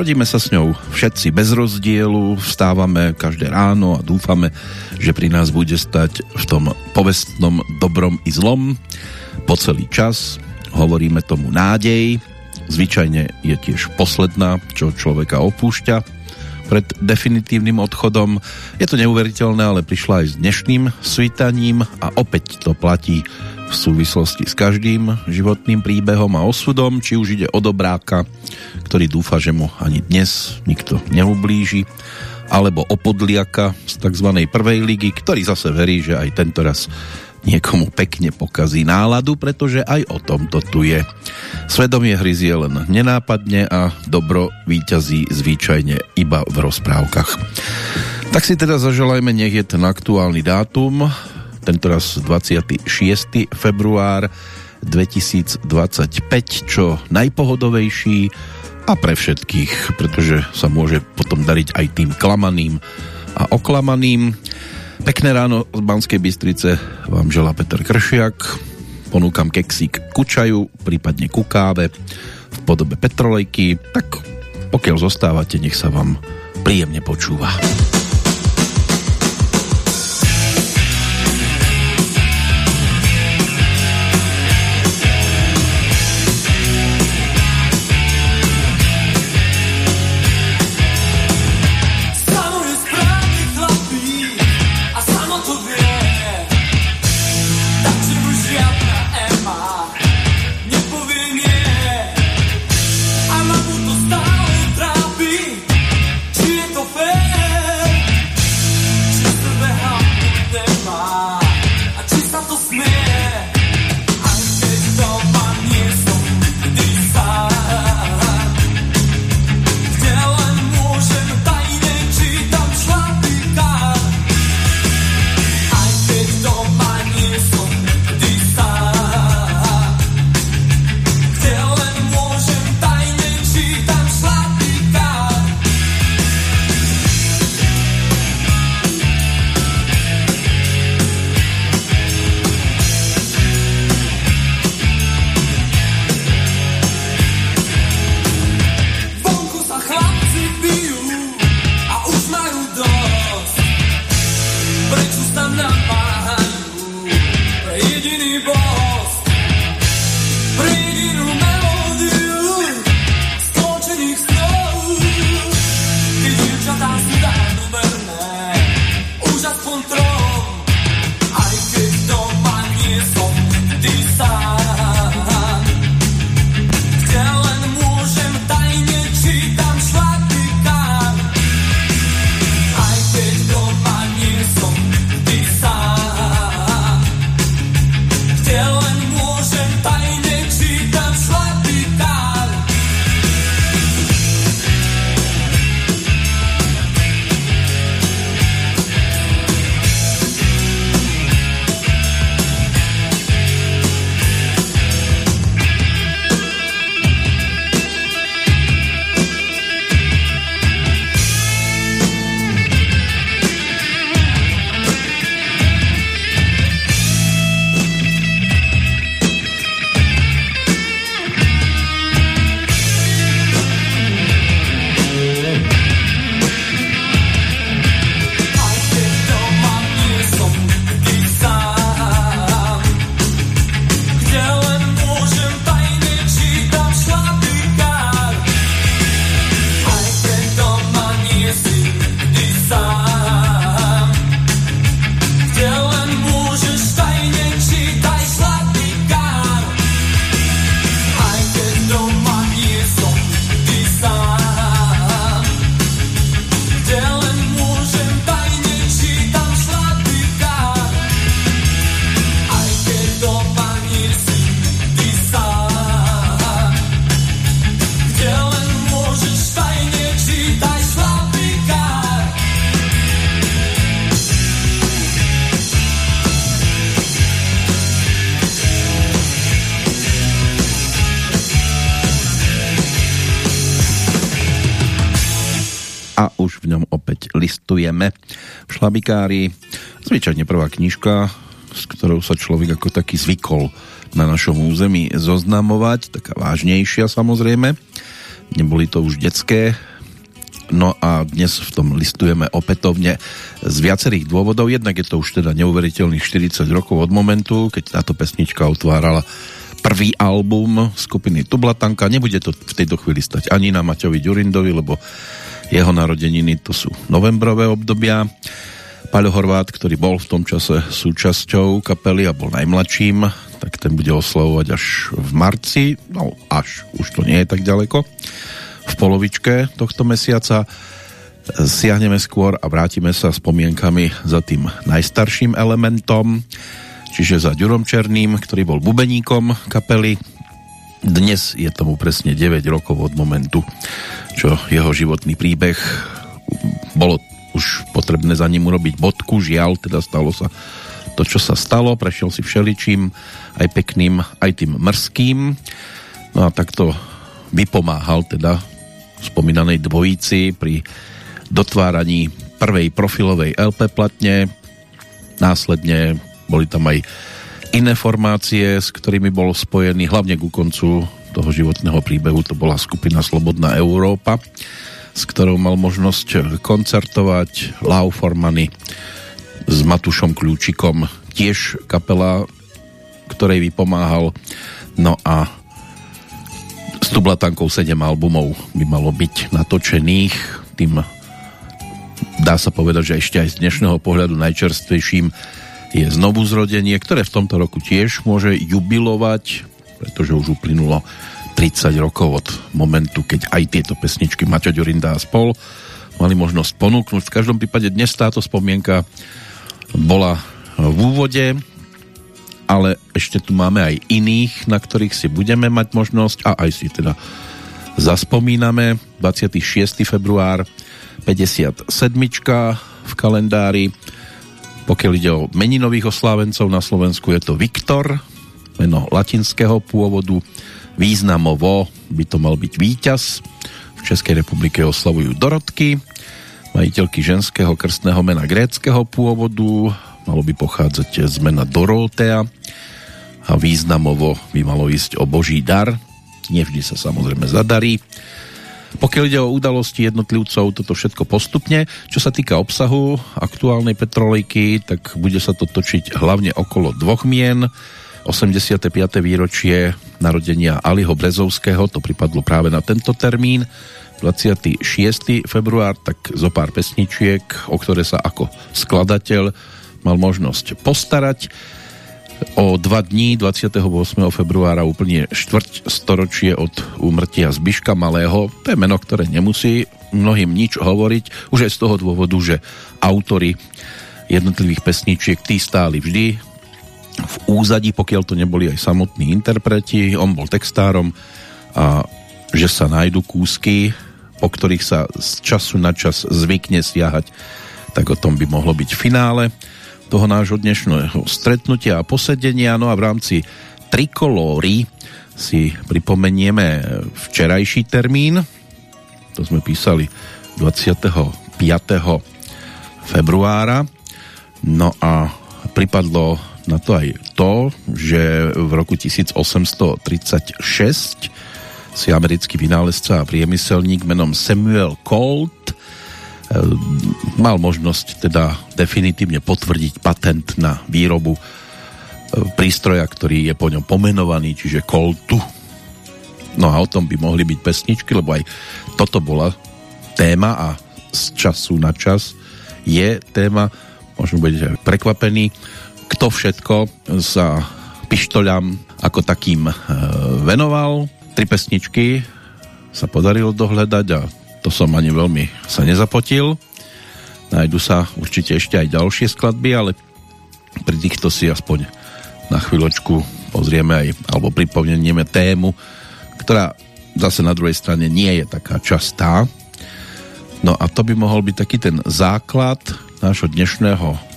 Narodíme sa s ňou všetci bez rozdielu, vstávame každé ráno a dúfame, že pri nás bude stať v tom povestnom dobrom i zlom po celý čas. Hovoríme tomu nádej, zvyčajne je tiež posledná, čo človeka opúšťa pred definitívnym odchodom. Je to neuveriteľné, ale prišla aj s dnešným svítaním a opäť to platí v súvislosti s každým životným príbehom a osudom, či už ide o dobráka, ktorý dúfa, že mu ani dnes nikto neublíži, alebo o podliaka z tzv. prvej ligy, ktorý zase verí, že aj tento raz niekomu pekne pokazí náladu, pretože aj o tomto tu je. Svedomie hryzie len nenápadne a dobro výťazí zvyčajne iba v rozprávkach. Tak si teda zaželajme, nech je ten aktuálny dátum, tentoraz 26. február 2025, čo najpohodovejší a pre všetkých, pretože sa môže potom dariť aj tým klamaným a oklamaným. Pekné ráno z Banskej Bystrice vám želá Peter Kršiak. Ponúkam keksík ku čaju, prípadne ku káve v podobe petrolejky. Tak pokiaľ zostávate, nech sa vám príjemne počúva. Slabikári. Zvyčajne prvá knižka, s ktorou sa človek ako taký zvykol na našom území zoznamovať, taká vážnejšia samozrejme. neboli to už detské. No a dnes v tom listujeme opätovne z viacerých dôvodov. Jednak je to už teda neuveriteľných 40 rokov od momentu, keď táto pesnička otvárala prvý album skupiny Tublatanka. Nebude to v tejto chvíli stať ani na Maťovi Ďurindovi, lebo jeho narodeniny to sú novembrové obdobia. Paľo Horvát, ktorý bol v tom čase súčasťou kapely a bol najmladším, tak ten bude oslavovať až v marci, no až, už to nie je tak ďaleko, v polovičke tohto mesiaca. Siahneme skôr a vrátime sa spomienkami za tým najstarším elementom, čiže za Ďurom Černým, ktorý bol bubeníkom kapely. Dnes je tomu presne 9 rokov od momentu, čo jeho životný príbeh bolo už potrebné za ním urobiť bodku, žiaľ, teda stalo sa to, čo sa stalo, prešiel si všeličím, aj pekným, aj tým mrským. No a takto vypomáhal teda spomínanej dvojici pri dotváraní prvej profilovej LP platne. Následne boli tam aj iné formácie, s ktorými bol spojený hlavne ku koncu toho životného príbehu. To bola skupina Slobodná Európa s ktorou mal možnosť koncertovať Lau Formany s Matušom Kľúčikom, tiež kapela, ktorej vypomáhal. No a s Tublatankou 7 albumov by malo byť natočených. Tým dá sa povedať, že ešte aj z dnešného pohľadu najčerstvejším je znovu zrodenie, ktoré v tomto roku tiež môže jubilovať, pretože už uplynulo 30 rokov od momentu, keď aj tieto pesničky Maťo Ďurinda a spol mali možnosť ponúknuť. V každom prípade dnes táto spomienka bola v úvode, ale ešte tu máme aj iných, na ktorých si budeme mať možnosť a aj si teda zaspomíname. 26. február 57. v kalendári. Pokiaľ ide o meninových oslávencov na Slovensku je to Viktor, meno latinského pôvodu, Významovo by to mal byť víťaz. V Českej republike oslavujú Dorotky, majiteľky ženského krstného mena gréckého pôvodu, malo by pochádzať z mena Dorotea a významovo by malo ísť o Boží dar. Nevždy sa samozrejme zadarí. Pokiaľ ide o udalosti jednotlivcov, toto všetko postupne. Čo sa týka obsahu aktuálnej petrolejky, tak bude sa to točiť hlavne okolo dvoch mien. 85. výročie narodenia Aliho Brezovského, to pripadlo práve na tento termín, 26. február, tak zo pár pesničiek, o ktoré sa ako skladateľ mal možnosť postarať. O dva dní, 28. februára, úplne štvrť storočie od úmrtia Zbiška Malého. To je meno, ktoré nemusí mnohým nič hovoriť, už aj z toho dôvodu, že autory jednotlivých pesničiek tí stáli vždy v úzadí, pokiaľ to neboli aj samotní interpreti, on bol textárom a že sa nájdu kúsky, po ktorých sa z času na čas zvykne siahať, tak o tom by mohlo byť finále toho nášho dnešného stretnutia a posedenia. No a v rámci trikolóry si pripomenieme včerajší termín, to sme písali 25. februára, no a pripadlo na to aj to, že v roku 1836 si americký vynálezca a priemyselník menom Samuel Colt eh, mal možnosť teda definitívne potvrdiť patent na výrobu eh, prístroja, ktorý je po ňom pomenovaný, čiže Coltu. No a o tom by mohli byť pesničky, lebo aj toto bola téma a z času na čas je téma, možno budete prekvapení, kto všetko sa pištoľam ako takým e, venoval. Tri pesničky sa podarilo dohľadať a to som ani veľmi sa nezapotil. Najdu sa určite ešte aj ďalšie skladby, ale pri týchto si aspoň na chvíľočku pozrieme aj, alebo pripomenieme tému, ktorá zase na druhej strane nie je taká častá. No a to by mohol byť taký ten základ nášho dnešného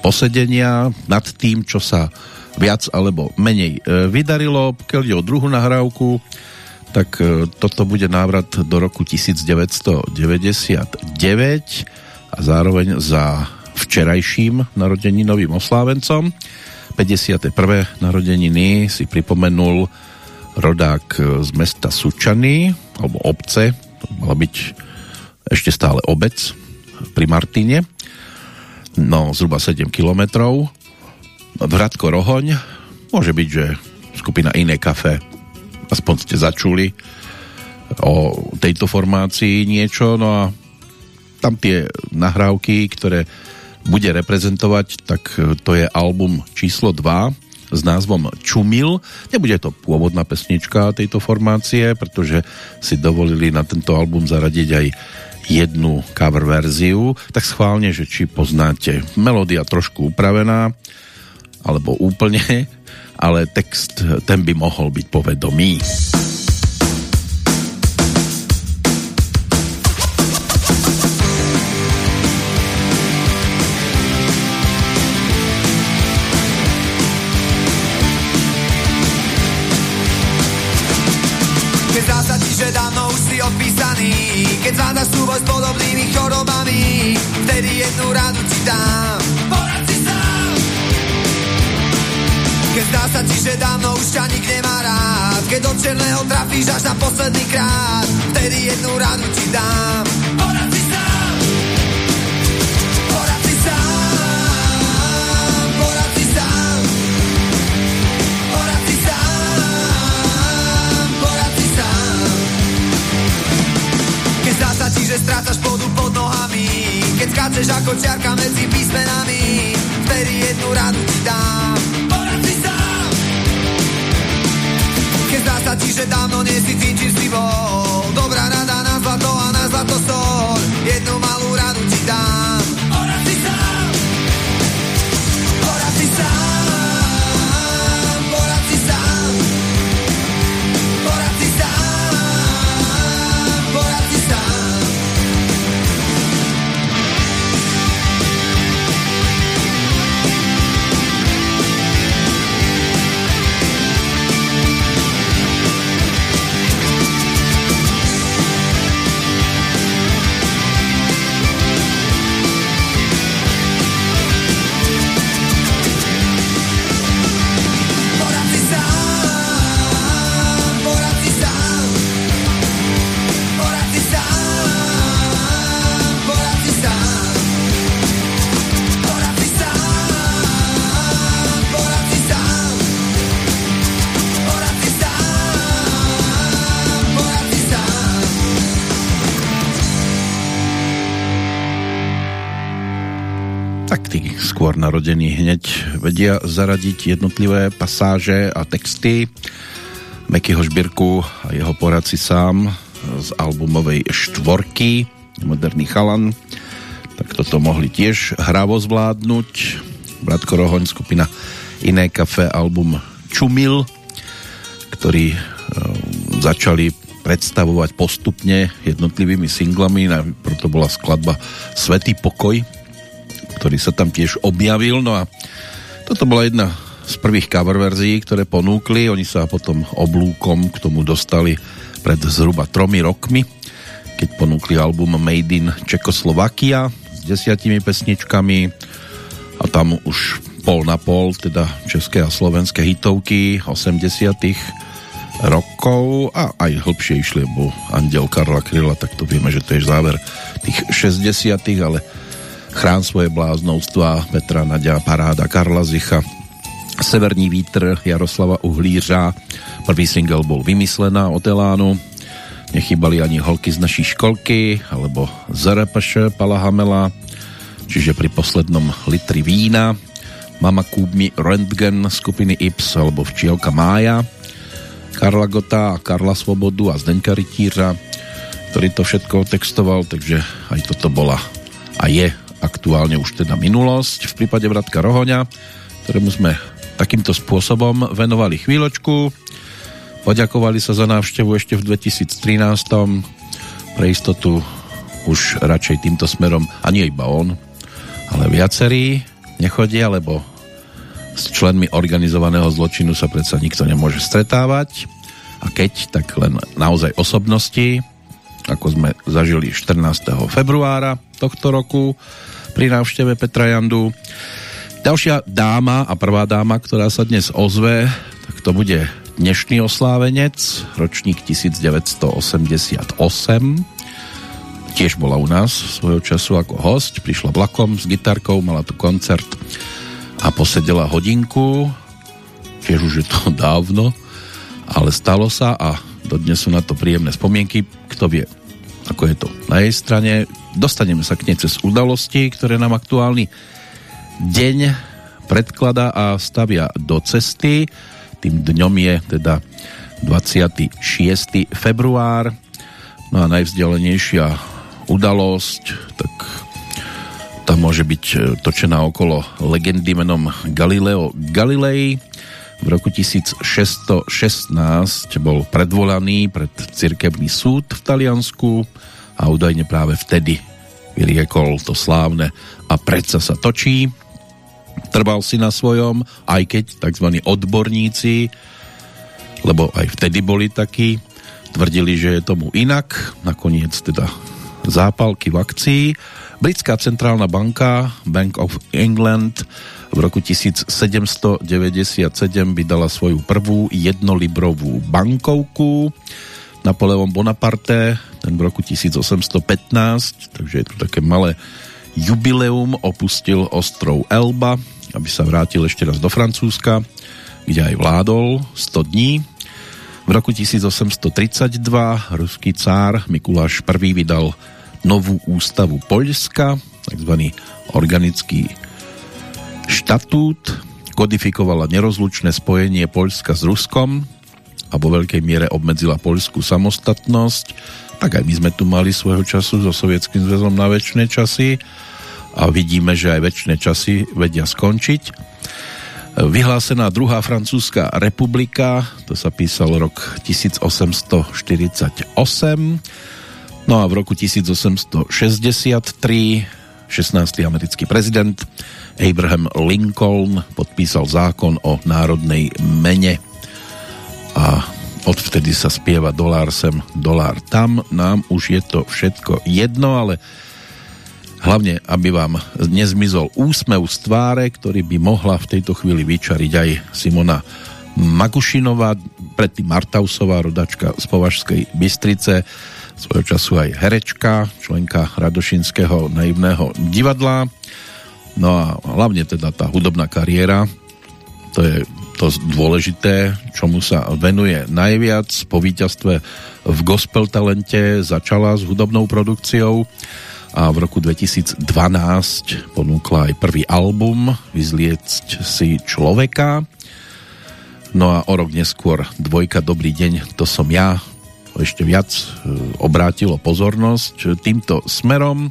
posedenia nad tým, čo sa viac alebo menej e, vydarilo. Pokiaľ ide o druhú nahrávku, tak e, toto bude návrat do roku 1999 a zároveň za včerajším novým oslávencom. 51. narodeniny si pripomenul rodák z mesta Sučany, alebo obce, to mala byť ešte stále obec pri Martine, no zhruba 7 kilometrov. Vratko Rohoň, môže byť, že skupina Iné kafe, aspoň ste začuli o tejto formácii niečo, no a tam tie nahrávky, ktoré bude reprezentovať, tak to je album číslo 2 s názvom Čumil. Nebude to pôvodná pesnička tejto formácie, pretože si dovolili na tento album zaradiť aj jednu cover verziu, tak schválne, že či poznáte melódia trošku upravená, alebo úplne, ale text ten by mohol byť povedomý. Keď zvládaš súboj s podobnými chorobami Vtedy jednu radu ti dám. Porad si sám. Keď zdá sa ti, že dávno už ťa nik nemá rád Keď do černého trafíš až na posledný krát Vtedy jednu radu ti dám strácaš pôdu pod nohami. Keď skáčeš ako čiarka medzi písmenami Vtedy jednu radu ti dám. Porad si sám Keď zdá sa ti, že dávno nie si tým, narodení hneď vedia zaradiť jednotlivé pasáže a texty. Mekyho Žbirku a jeho poradci sám z albumovej štvorky Moderný chalan tak toto mohli tiež hravo zvládnuť. Bratko Rohoň, skupina Iné kafe, album Čumil, ktorý e, začali predstavovať postupne jednotlivými singlami, preto bola skladba Svetý pokoj, ktorý sa tam tiež objavil. No a toto bola jedna z prvých cover verzií, ktoré ponúkli. Oni sa potom oblúkom k tomu dostali pred zhruba tromi rokmi, keď ponúkli album Made in Čekoslovakia s desiatimi pesničkami a tam už pol na pol, teda české a slovenské hitovky 80 rokov a aj hlbšie išli, bo Andel Karla Kryla, tak to vieme, že to je záver tých 60 ale Chrán svoje bláznovstva Petra Nadia Paráda Karla Zicha Severní vítr Jaroslava Uhlířa. Prvý single bol Vymyslená od Elánu. Nechybali ani holky z naší školky alebo ZRPŠ Pala Hamela čiže pri poslednom litri vína. Mama Kúbmi Röntgen skupiny Ips alebo Včielka Mája. Karla Gota a Karla Svobodu a Zdeňka Rytířa ktorý to všetko textoval takže aj toto bola a je aktuálne už teda minulosť v prípade Bratka Rohoňa, ktorému sme takýmto spôsobom venovali chvíľočku. Poďakovali sa za návštevu ešte v 2013. Pre istotu už radšej týmto smerom, a nie iba on, ale viacerí nechodia, lebo s členmi organizovaného zločinu sa predsa nikto nemôže stretávať a keď, tak len naozaj osobnosti, ako sme zažili 14. februára tohto roku pri návšteve Petra Jandu. Ďalšia dáma a prvá dáma, ktorá sa dnes ozve, tak to bude dnešný oslávenec, ročník 1988. Tiež bola u nás svojho času ako host, prišla vlakom s gitarkou, mala tu koncert a posedela hodinku, tiež už je to dávno, ale stalo sa a dodnes sú na to príjemné spomienky, kto vie, ako je to na jej strane. Dostaneme sa k nej cez udalosti, ktoré nám aktuálny deň predklada a stavia do cesty. Tým dňom je teda 26. február. No a najvzdialenejšia udalosť, tak tá môže byť točená okolo legendy menom Galileo Galilei. V roku 1616 bol predvolaný pred cirkevný súd v Taliansku a údajne práve vtedy vyriekol to slávne a predsa sa točí trval si na svojom, aj keď tzv. odborníci, lebo aj vtedy boli takí, tvrdili, že je tomu inak, nakoniec teda zápalky v akcii. Britská centrálna banka Bank of England v roku 1797 vydala svoju prvú jednolibrovú bankovku. Napoleon Bonaparte, ten v roku 1815, takže je tu také malé jubileum opustil ostrov Elba, aby sa vrátil ešte raz do Francúzska, kde aj vládol 100 dní. V roku 1832 ruský cár Mikuláš I vydal novú ústavu Poľska, takzvaný organický štatút, kodifikovala nerozlučné spojenie Poľska s Ruskom a vo veľkej miere obmedzila poľskú samostatnosť tak aj my sme tu mali svojho času so Sovietským zväzom na väčšie časy a vidíme, že aj väčšie časy vedia skončiť. Vyhlásená druhá francúzska republika, to sa písal rok 1848, no a v roku 1863 16. americký prezident Abraham Lincoln podpísal zákon o národnej mene a odvtedy sa spieva dolár sem, dolár tam. Nám už je to všetko jedno, ale hlavne, aby vám nezmizol úsmev z tváre, ktorý by mohla v tejto chvíli vyčariť aj Simona Magušinová, predtým Martausová, rodačka z Považskej Bystrice, svojho času aj herečka, členka Radošinského naivného divadla. No a hlavne teda tá hudobná kariéra, to je to dôležité, čomu sa venuje najviac. Po víťazstve v gospel talente začala s hudobnou produkciou a v roku 2012 ponúkla aj prvý album Vyzliecť si človeka. No a o rok neskôr dvojka Dobrý deň, to som ja ešte viac e, obrátilo pozornosť týmto smerom,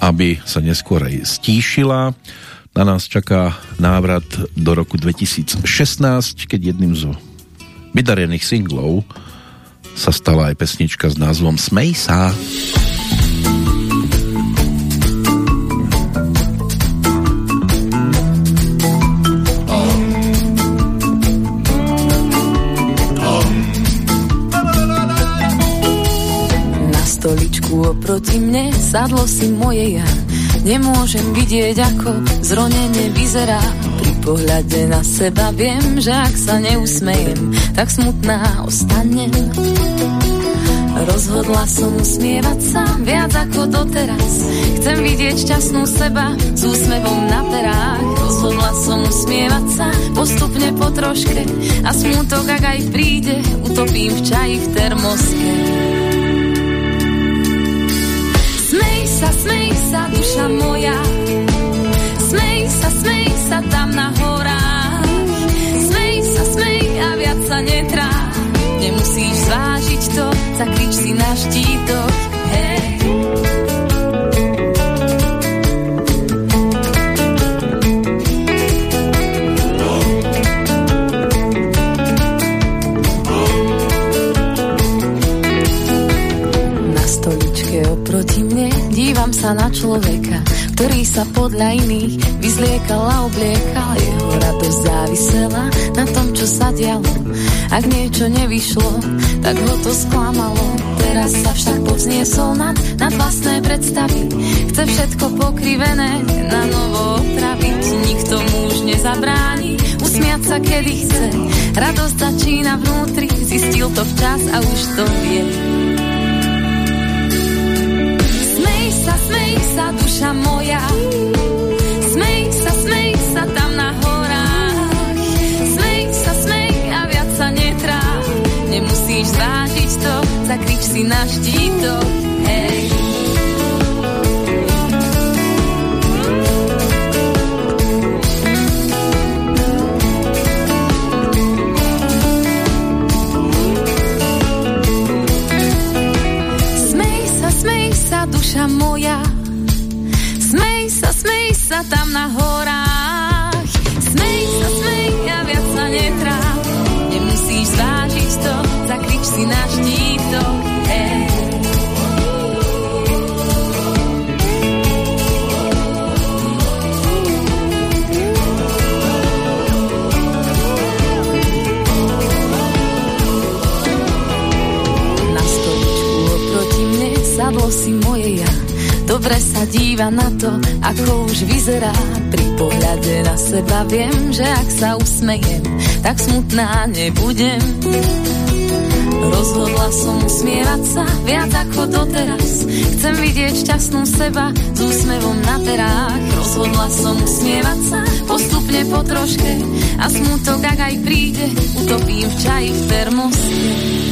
aby sa neskôr aj stíšila na nás čaká návrat do roku 2016, keď jedným zo vydarených singlov sa stala aj pesnička s názvom Smej sa. Na stoličku oproti mne sadlo si moje ja Nemôžem vidieť, ako zronenie vyzerá. Pri pohľade na seba viem, že ak sa neusmejem, tak smutná ostanem. Rozhodla som usmievať sa viac ako doteraz. Chcem vidieť šťastnú seba s úsmevom na perách. Rozhodla som usmievať sa postupne po troške a smutok, ak aj príde, utopím v čaji v termoske. Smej sa, smej sa, duša moja. Smej sa, smej sa tam na horách. Smej sa, smej a viac sa netrá. Nemusíš zvážiť to, zakrič si na štítok. Hej. Dívam sa na človeka, ktorý sa podľa iných vyzliekal a obliekal. Jeho radosť závisela na tom, čo sa dialo. Ak niečo nevyšlo, tak ho to sklamalo. Teraz sa však povzniesol nad, nad vlastné predstavy. Chce všetko pokrivené na novo opraviť. Nikto mu už nezabráni smiať sa kedy chce. Radosť začína vnútri, zistil to včas a už to vie. Smej sa, duša moja, smej sa, smej sa tam na horách. Smej sa, smej a viac sa netrá, nemusíš zvážiť to, zakrič si na štítok, hej. duša moja. Tam na horách. Smej sa, smej a viac sa netráp. Nemusíš zvážiť to, zakrič si na Dobre sa díva na to, ako už vyzerá. Pri pohľade na seba viem, že ak sa usmejem, tak smutná nebudem. Rozhodla som usmievať sa viac ako doteraz. Chcem vidieť šťastnú seba s úsmevom na terách. Rozhodla som usmievať sa postupne po troške a smutok, ak aj príde, utopím v čaji v termoske.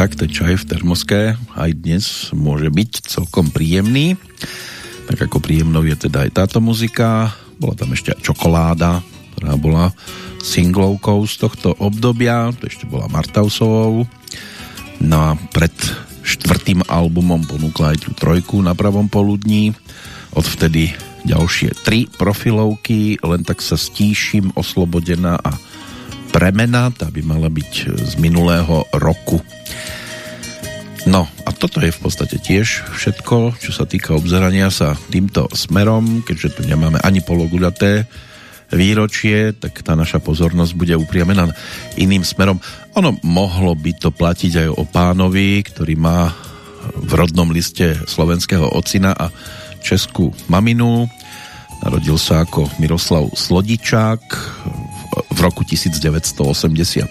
Tak, ten čaj v termoské aj dnes môže byť celkom príjemný. Tak ako príjemnou je teda aj táto muzika. Bola tam ešte čokoláda, ktorá bola singlovkou z tohto obdobia. To ešte bola Martausovou. No a pred štvrtým albumom ponúkla aj tú trojku na pravom poludní. Odvtedy ďalšie tri profilovky, len tak sa stíšim, oslobodená a premena, tá by mala byť z minulého roku. No a toto je v podstate tiež všetko, čo sa týka obzerania sa týmto smerom, keďže tu nemáme ani pologuľaté výročie, tak tá naša pozornosť bude upriamená iným smerom. Ono mohlo by to platiť aj o pánovi, ktorý má v rodnom liste slovenského ocina a českú maminu. Narodil sa ako Miroslav Slodičák v roku 1985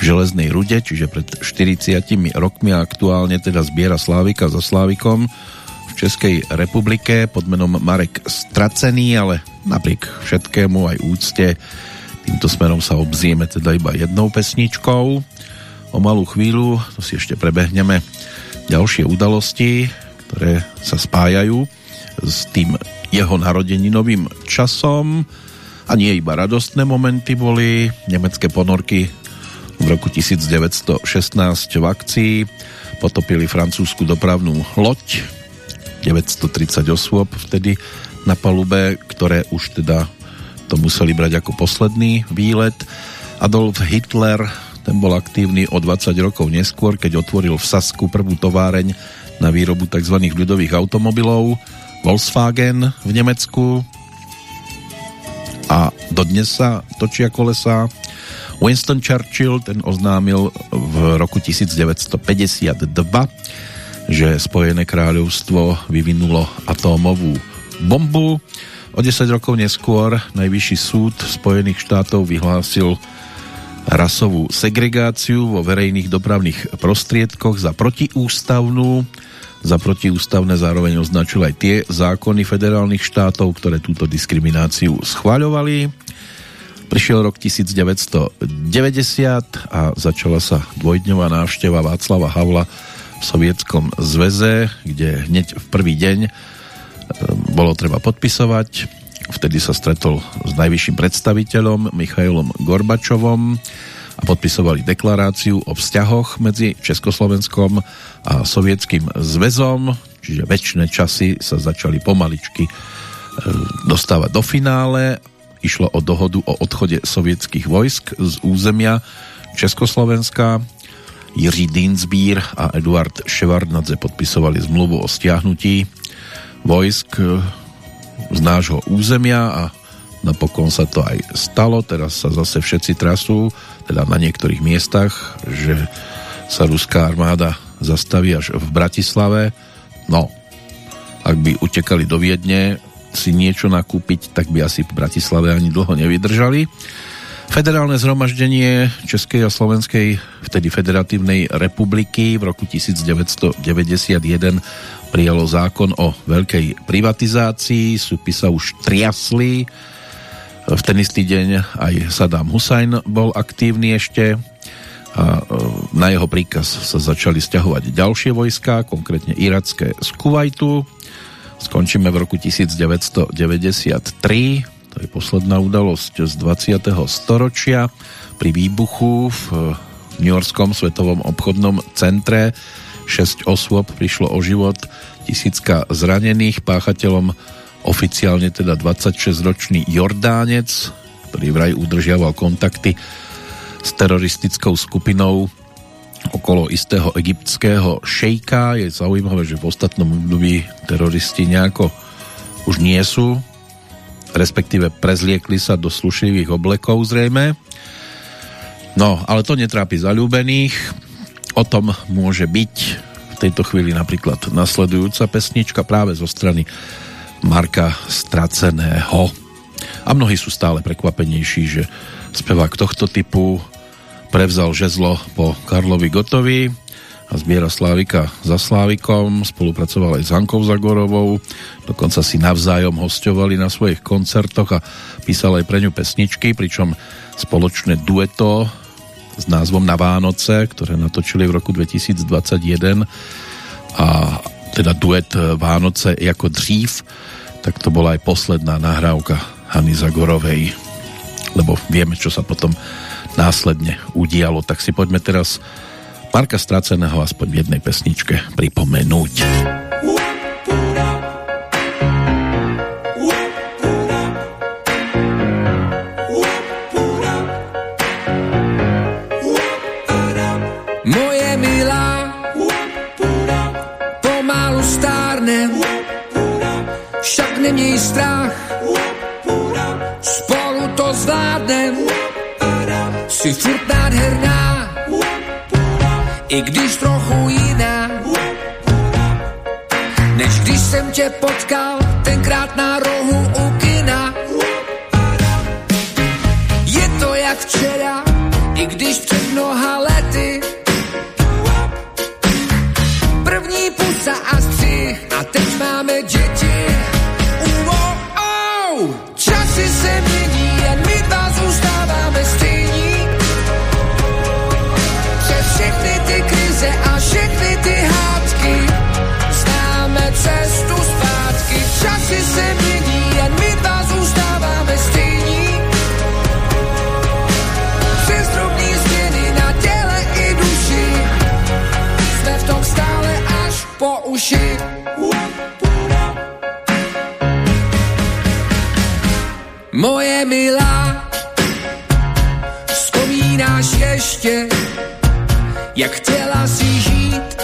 v Železnej rude, čiže pred 40 rokmi a aktuálne teda zbiera Slávika za Slávikom v Českej republike pod menom Marek Stracený, ale napriek všetkému aj úcte týmto smerom sa obzieme teda iba jednou pesničkou. O malú chvíľu, to si ešte prebehneme ďalšie udalosti, ktoré sa spájajú s tým jeho narodeninovým časom a nie iba radostné momenty boli. Nemecké ponorky v roku 1916 v akcii potopili francúzsku dopravnú loď 930 osôb vtedy na palube, ktoré už teda to museli brať ako posledný výlet. Adolf Hitler, ten bol aktívny o 20 rokov neskôr, keď otvoril v Sasku prvú továreň na výrobu tzv. ľudových automobilov Volkswagen v Nemecku a dodnes sa točia kolesa. Winston Churchill ten oznámil v roku 1952, že Spojené kráľovstvo vyvinulo atómovú bombu. O 10 rokov neskôr Najvyšší súd Spojených štátov vyhlásil rasovú segregáciu vo verejných dopravných prostriedkoch za protiústavnú za protiústavné zároveň označil aj tie zákony federálnych štátov, ktoré túto diskrimináciu schváľovali. Prišiel rok 1990 a začala sa dvojdňová návšteva Václava Havla v Sovietskom zväze, kde hneď v prvý deň e, bolo treba podpisovať. Vtedy sa stretol s najvyšším predstaviteľom Michailom Gorbačovom a podpisovali deklaráciu o vzťahoch medzi Československom a Sovietským zväzom, čiže väčšie časy sa začali pomaličky e, dostávať do finále. Išlo o dohodu o odchode sovietských vojsk z územia Československa. Jiří Dinsbír a Eduard Ševardnadze podpisovali zmluvu o stiahnutí vojsk e, z nášho územia a napokon sa to aj stalo. Teraz sa zase všetci trasú teda na niektorých miestach, že sa ruská armáda zastaví až v Bratislave. No, ak by utekali do Viedne, si niečo nakúpiť, tak by asi v Bratislave ani dlho nevydržali. Federálne zhromaždenie Českej a Slovenskej, vtedy Federatívnej republiky v roku 1991 prijalo zákon o veľkej privatizácii, súpy sa už triasli, v ten istý deň aj Saddam Hussein bol aktívny ešte a e, na jeho príkaz sa začali stiahovať ďalšie vojska, konkrétne iracké z Kuwaitu. Skončíme v roku 1993, to je posledná udalosť z 20. storočia pri výbuchu v New Yorkskom svetovom obchodnom centre 6 osôb prišlo o život, tisícka zranených, páchateľom oficiálne teda 26-ročný Jordánec, ktorý vraj udržiaval kontakty s teroristickou skupinou okolo istého egyptského šejka. Je zaujímavé, že v ostatnom období teroristi nejako už nie sú, respektíve prezliekli sa do slušivých oblekov zrejme. No, ale to netrápi zalúbených. O tom môže byť v tejto chvíli napríklad nasledujúca pesnička práve zo strany Marka Straceného. A mnohí sú stále prekvapenejší, že spevák tohto typu prevzal žezlo po Karlovi Gotovi a zbiera Slávika za Slávikom, spolupracoval aj s Hankou Zagorovou, dokonca si navzájom hostovali na svojich koncertoch a písal aj pre ňu pesničky, pričom spoločné dueto s názvom Na Vánoce, ktoré natočili v roku 2021 a teda duet Vánoce ako dřív, tak to bola aj posledná nahrávka Hany Zagorovej, lebo vieme, čo sa potom následne udialo. Tak si poďme teraz Marka Straceného aspoň v jednej pesničke pripomenúť. Neměj strach, spolu to zvládnem, si furt nádherná, i když trochu jiná, než když jsem tě potkal tenkrát na rohu u kina. Je to jak včera, i když před mnoha lety. První pusa a střih a teď máme děti. Uši. Moje milá, vzpomínáš ještě, jak chtěla si žít,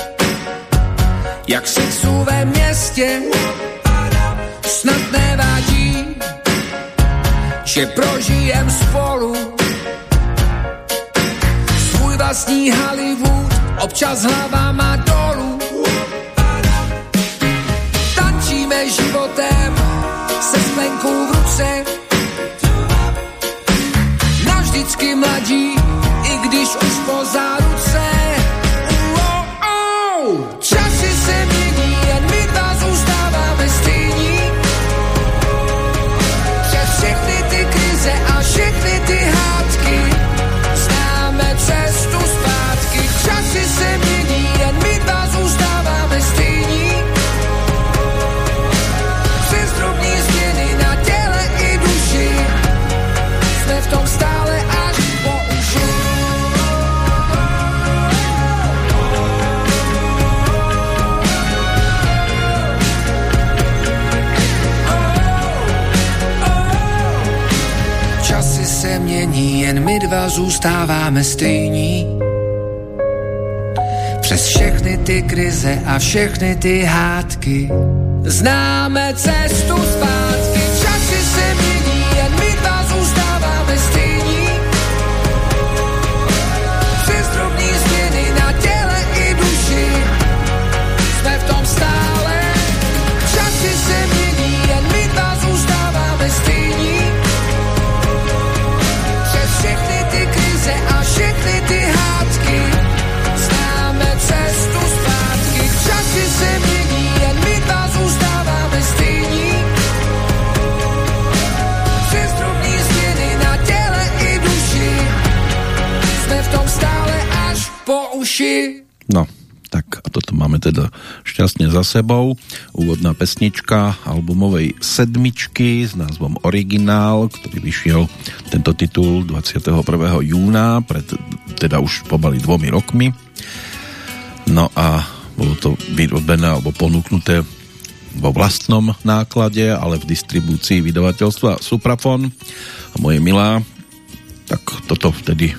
jak sexu ve městě, snad nevadí, že prožijem spolu svůj vlastní Hollywood, občas hlava má dolů dva zůstáváme stejní. Přes všechny ty krize a všechny ty hádky známe cestu zpátky. Naši. No, tak a toto máme teda šťastne za sebou. Úvodná pesnička albumovej sedmičky s názvom Originál, ktorý vyšiel tento titul 21. júna pred teda už pomaly dvomi rokmi. No a bolo to vyrobené alebo ponúknuté vo vlastnom náklade, ale v distribúcii vydavateľstva Suprafon. A moje milá, tak toto vtedy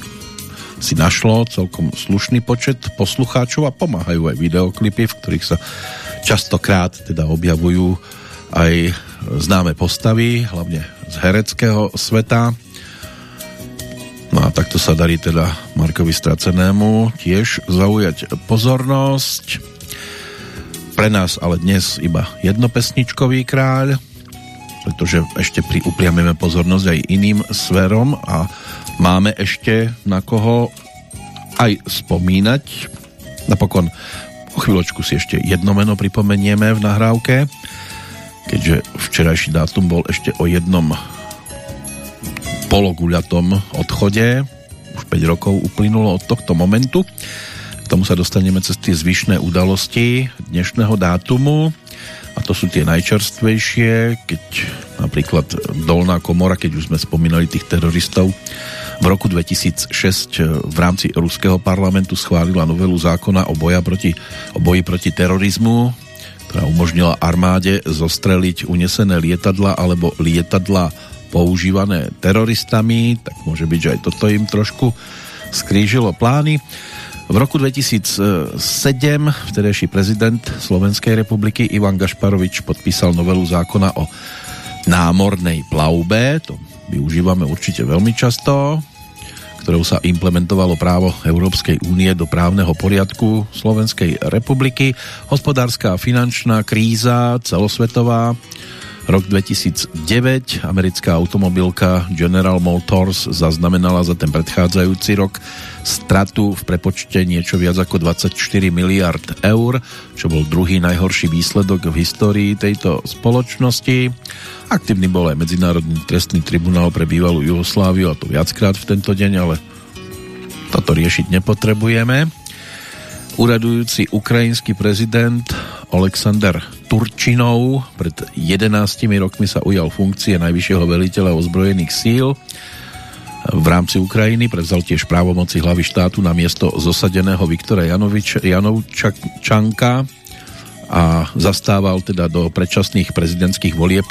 si našlo celkom slušný počet poslucháčov a pomáhajú aj videoklipy, v ktorých sa častokrát teda objavujú aj známe postavy, hlavne z hereckého sveta. No a takto sa darí teda Markovi Stracenému tiež zaujať pozornosť. Pre nás ale dnes iba jednopesničkový kráľ, pretože ešte pri upriameme pozornosť aj iným sférom a máme ešte na koho aj spomínať. Napokon o chvíľočku si ešte jedno meno pripomenieme v nahrávke, keďže včerajší dátum bol ešte o jednom pologuľatom odchode. Už 5 rokov uplynulo od tohto momentu. K tomu sa dostaneme cez tie zvyšné udalosti dnešného dátumu a to sú tie najčerstvejšie, keď napríklad Dolná komora, keď už sme spomínali tých teroristov, v roku 2006 eh, v rámci ruského parlamentu schválila novelu zákona o, boja proti, o boji proti terorizmu, ktorá umožnila armáde zostreliť unesené lietadla alebo lietadla používané teroristami, tak môže byť, že aj toto im trošku skrížilo plány. V roku 2007 vtedejší prezident Slovenskej republiky Ivan Gašparovič podpísal novelu zákona o námornej plavbe, to využívame určite veľmi často, ktorou sa implementovalo právo Európskej únie do právneho poriadku Slovenskej republiky. Hospodárska a finančná kríza celosvetová Rok 2009 americká automobilka General Motors zaznamenala za ten predchádzajúci rok stratu v prepočte niečo viac ako 24 miliard eur, čo bol druhý najhorší výsledok v histórii tejto spoločnosti. Aktívny bol aj Medzinárodný trestný tribunál pre bývalú Jugosláviu a to viackrát v tento deň, ale toto riešiť nepotrebujeme. Uradujúci ukrajinský prezident Alexander Turčinov. Pred 11 rokmi sa ujal funkcie najvyššieho veliteľa ozbrojených síl v rámci Ukrajiny, prevzal tiež právomoci hlavy štátu na miesto zosadeného Viktora Janovič, Janovčanka a zastával teda do predčasných prezidentských volieb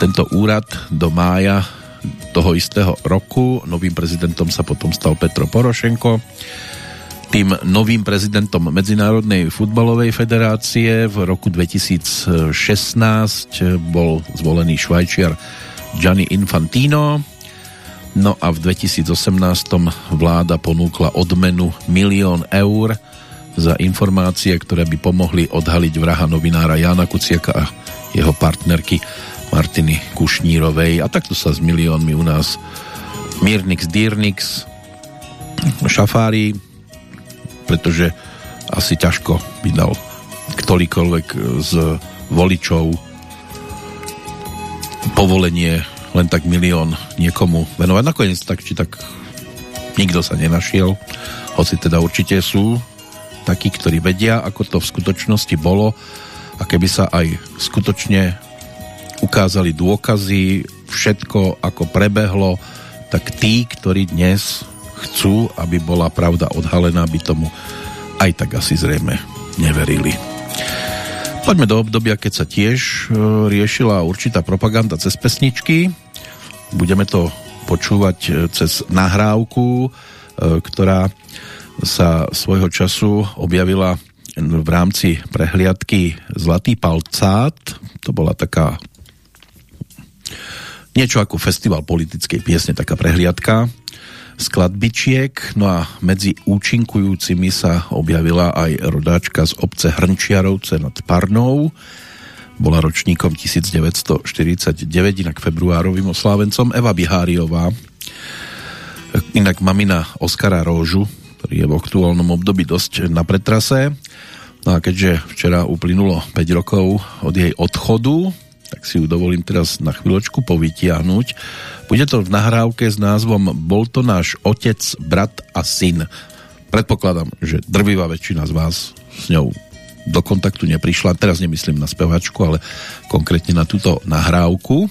tento úrad do mája toho istého roku. Novým prezidentom sa potom stal Petro Porošenko tým novým prezidentom Medzinárodnej futbalovej federácie v roku 2016 bol zvolený švajčiar Gianni Infantino. No a v 2018 vláda ponúkla odmenu milión eur za informácie, ktoré by pomohli odhaliť vraha novinára Jana Kuciaka a jeho partnerky Martiny Kušnírovej. A takto sa s miliónmi u nás Mirnix Dírnix Šafári pretože asi ťažko by dal ktorýkoľvek z voličov povolenie len tak milión niekomu venovať. Nakoniec tak či tak nikto sa nenašiel, hoci teda určite sú takí, ktorí vedia, ako to v skutočnosti bolo a keby sa aj skutočne ukázali dôkazy, všetko ako prebehlo, tak tí, ktorí dnes chcú, aby bola pravda odhalená, by tomu aj tak asi zrejme neverili. Poďme do obdobia, keď sa tiež e, riešila určitá propaganda cez pesničky. Budeme to počúvať e, cez nahrávku, e, ktorá sa svojho času objavila v rámci prehliadky Zlatý palcát. To bola taká niečo ako festival politickej piesne, taká prehliadka skladbičiek, no a medzi účinkujúcimi sa objavila aj rodáčka z obce Hrnčiarovce nad Parnou, bola ročníkom 1949, inak februárovým oslávencom Eva Biháriová, inak mamina Oskara Róžu, ktorý je v aktuálnom období dosť na pretrase. No a keďže včera uplynulo 5 rokov od jej odchodu, tak si ju dovolím teraz na chvíľočku povytiahnuť bude to v nahrávke s názvom Bol to náš otec, brat a syn. Predpokladám, že drvivá väčšina z vás s ňou do kontaktu neprišla. Teraz nemyslím na spevačku, ale konkrétne na túto nahrávku.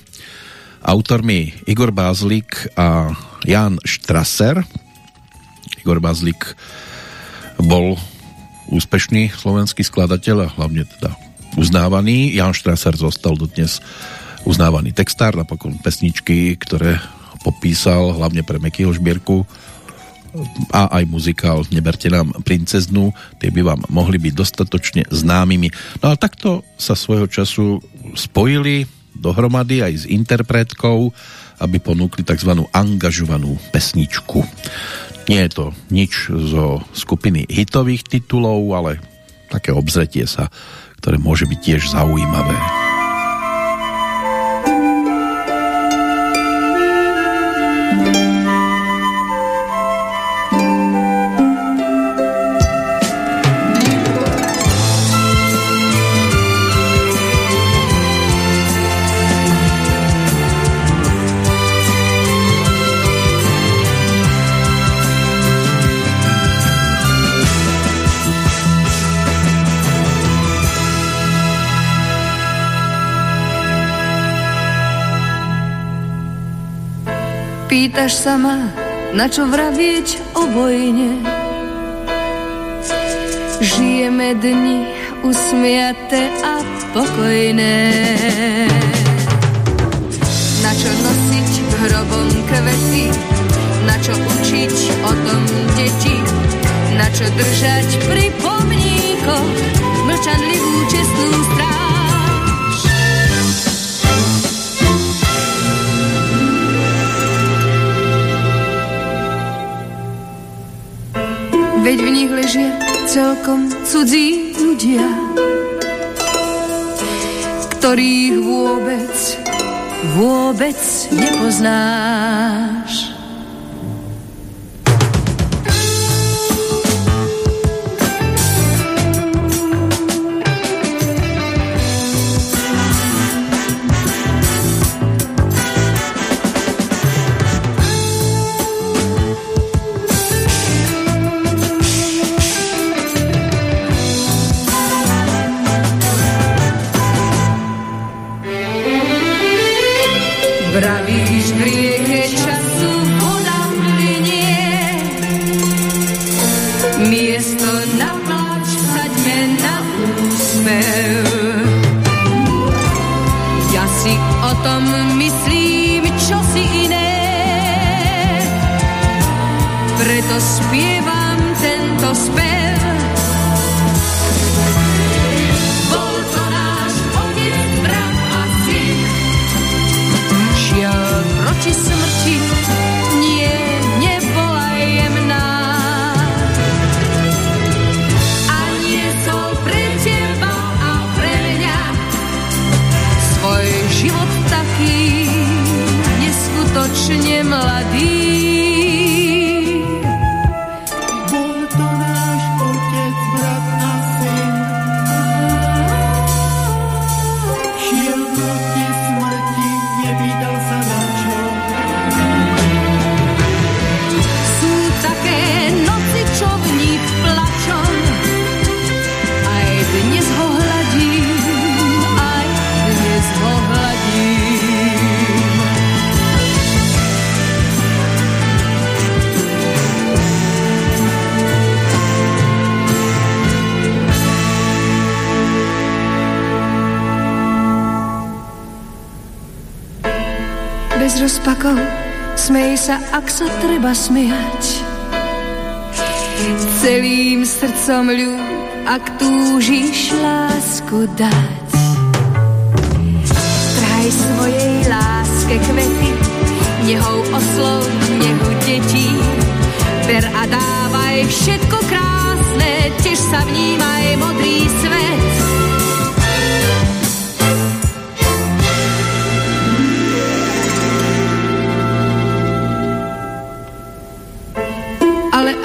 Autormi Igor Bázlik a Jan Štraser. Igor Bázlik bol úspešný slovenský skladateľ a hlavne teda uznávaný. Jan Štraser zostal dodnes uznávaný textár, napokon pesničky, ktoré popísal hlavne pre Mekyho Žbierku a aj muzikál Neberte nám princeznu, tie by vám mohli byť dostatočne známymi. No a takto sa svojho času spojili dohromady aj s interpretkou, aby ponúkli tzv. angažovanú pesničku. Nie je to nič zo skupiny hitových titulov, ale také obzretie sa, ktoré môže byť tiež zaujímavé. Pýtaš sa ma, na čo vravieť o vojne. Žijeme dni usmiate a pokojné. Na čo nosiť hrobom kvety, na čo učiť o tom deti, na čo držať pri pomníkoch mlčanlivú čestnú stráž. Veď v nich ležia celkom cudzí ľudia, ktorých vôbec, vôbec nepoznáš. Treba smiať. Celým srdcom ľud, ak túžiš lásku dať. Traj svojej láske kvety, nehou oslov, nehu detí. Ber a dávaj všetko krásne, tiež sa vnímaj modrý svet.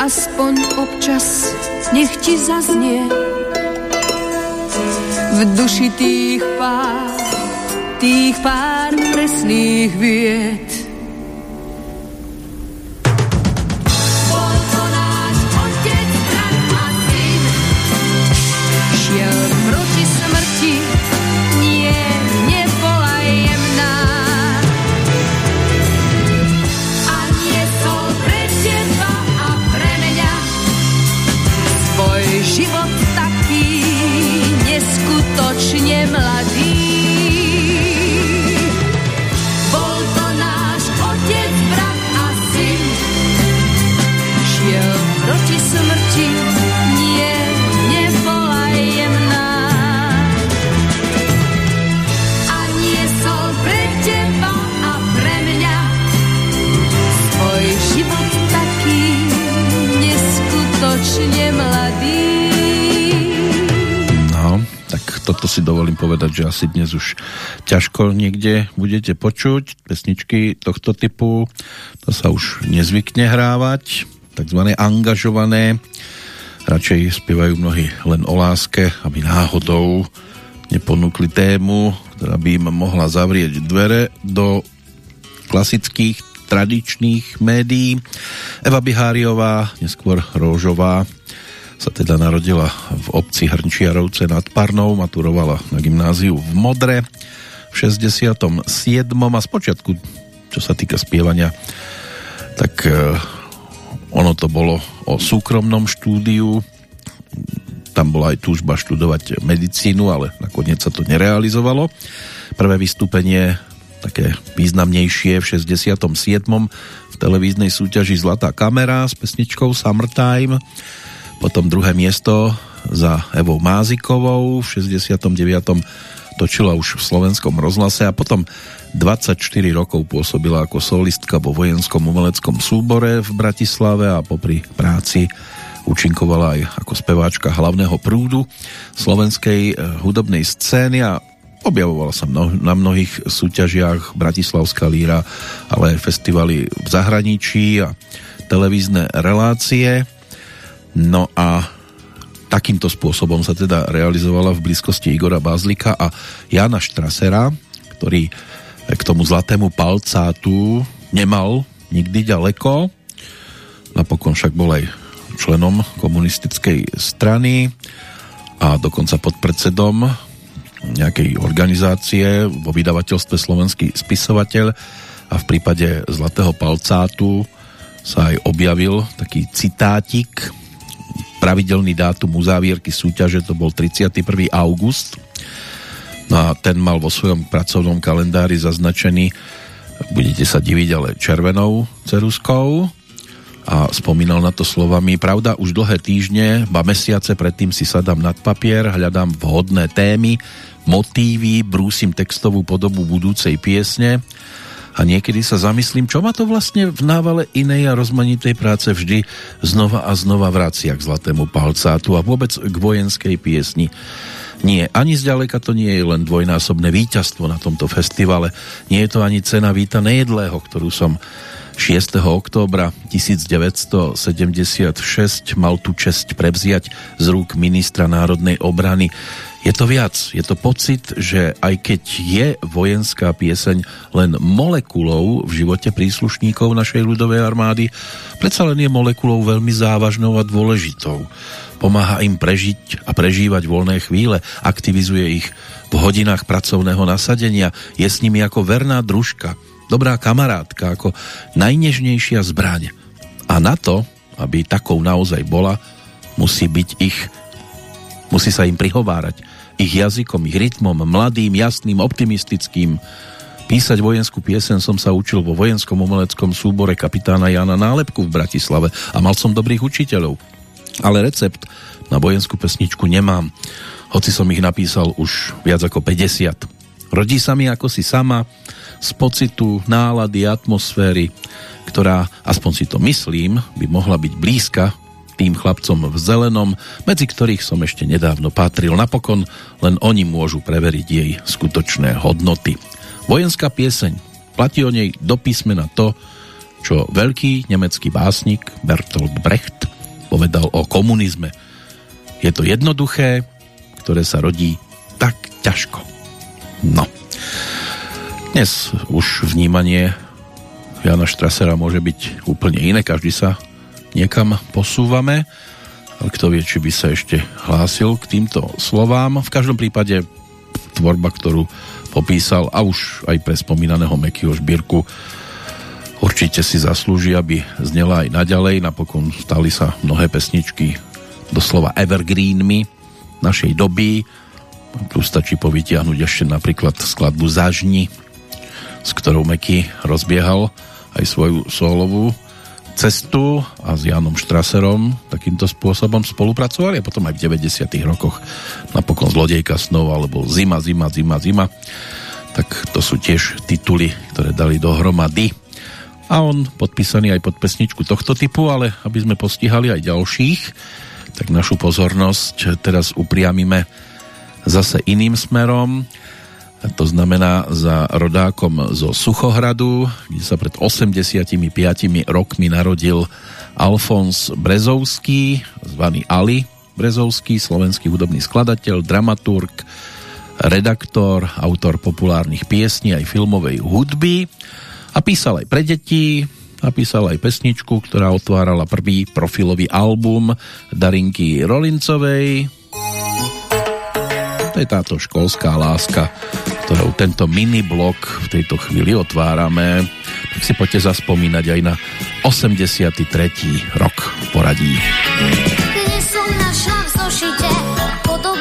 Aspoň občas nech ti zaznie v duši tých pár, tých pár presných vied. Že asi dnes už ťažko niekde budete počuť. Pesničky tohto typu, to sa už nezvykne hrávať, takzvané angažované. Radšej spievajú mnohí len o láske, aby náhodou neponúkli tému, ktorá by im mohla zavrieť dvere do klasických tradičných médií. Eva Biháriová, neskôr Róžová, sa teda narodila v obci Hrnčiarovce nad Parnou, maturovala na gymnáziu v Modre v 67. a spočiatku, čo sa týka spievania, tak e, ono to bolo o súkromnom štúdiu, tam bola aj túžba študovať medicínu, ale nakoniec sa to nerealizovalo. Prvé vystúpenie také významnejšie v 67. v televíznej súťaži Zlatá kamera s pesničkou Summertime potom druhé miesto za Evou Mázikovou v 69. točila už v slovenskom rozhlase a potom 24 rokov pôsobila ako solistka vo vojenskom umeleckom súbore v Bratislave a popri práci účinkovala aj ako speváčka hlavného prúdu slovenskej eh, hudobnej scény a objavovala sa mno, na mnohých súťažiach Bratislavská líra, ale aj festivaly v zahraničí a televízne relácie. No a takýmto spôsobom sa teda realizovala v blízkosti Igora Bázlika a Jana Štrasera, ktorý k tomu zlatému palcátu nemal nikdy ďaleko. Napokon však bol aj členom komunistickej strany a dokonca podpredsedom nejakej organizácie vo vydavateľstve Slovenský spisovateľ a v prípade Zlatého palcátu sa aj objavil taký citátik pravidelný dátum uzávierky súťaže to bol 31. august no a ten mal vo svojom pracovnom kalendári zaznačený budete sa diviť ale červenou ceruskou a spomínal na to slovami pravda už dlhé týždne, ba mesiace predtým si sadám nad papier, hľadám vhodné témy motívy, brúsim textovú podobu budúcej piesne a niekedy sa zamyslím, čo ma to vlastne v návale inej a rozmanitej práce vždy znova a znova vracia k Zlatému palcátu a vôbec k vojenskej piesni. Nie, ani zďaleka to nie je len dvojnásobné víťazstvo na tomto festivale, nie je to ani cena Víta Nejedlého, ktorú som 6. októbra 1976 mal tu čest prevziať z rúk ministra národnej obrany je to viac, je to pocit, že aj keď je vojenská pieseň len molekulou v živote príslušníkov našej ľudovej armády, predsa len je molekulou veľmi závažnou a dôležitou. Pomáha im prežiť a prežívať voľné chvíle, aktivizuje ich v hodinách pracovného nasadenia, je s nimi ako verná družka, dobrá kamarátka, ako najnežnejšia zbraň. A na to, aby takou naozaj bola, musí byť ich musí sa im prihovárať ich jazykom, ich rytmom, mladým, jasným, optimistickým. Písať vojenskú piesen som sa učil vo vojenskom umeleckom súbore kapitána Jana Nálepku v Bratislave a mal som dobrých učiteľov. Ale recept na vojenskú pesničku nemám, hoci som ich napísal už viac ako 50. Rodí sa mi ako si sama, z pocitu, nálady, atmosféry, ktorá, aspoň si to myslím, by mohla byť blízka tým chlapcom v zelenom, medzi ktorých som ešte nedávno patril. Napokon len oni môžu preveriť jej skutočné hodnoty. Vojenská pieseň. Platí o nej do písmena to, čo veľký nemecký básnik Bertolt Brecht povedal o komunizme. Je to jednoduché, ktoré sa rodí tak ťažko. No. Dnes už vnímanie Jana Štrasera môže byť úplne iné, každý sa niekam posúvame. Ale kto vie, či by sa ešte hlásil k týmto slovám. V každom prípade tvorba, ktorú popísal a už aj pre spomínaného Mekyho Šbírku určite si zaslúži, aby znela aj naďalej. Napokon stali sa mnohé pesničky doslova evergreenmi našej doby. Tu stačí povytiahnuť ešte napríklad skladbu Zažni, s ktorou Meky rozbiehal aj svoju solovú cestu a s Janom Štraserom takýmto spôsobom spolupracovali a potom aj v 90 rokoch napokon Zlodejka snov alebo Zima, Zima, Zima, Zima. Tak to sú tiež tituly, ktoré dali dohromady. A on podpísaný aj pod pesničku tohto typu, ale aby sme postihali aj ďalších, tak našu pozornosť teraz upriamime zase iným smerom to znamená za rodákom zo Suchohradu, kde sa pred 85 rokmi narodil Alfons Brezovský, zvaný Ali Brezovský, slovenský hudobný skladateľ, dramaturg, redaktor, autor populárnych piesní aj filmovej hudby a písal aj pre deti, napísal aj pesničku, ktorá otvárala prvý profilový album Darinky Rolincovej. To je táto školská láska, ktorou tento mini blok v tejto chvíli otvárame. Tak si poďte zaspomínať aj na 83. rok poradí. Dnes som našla v zošite si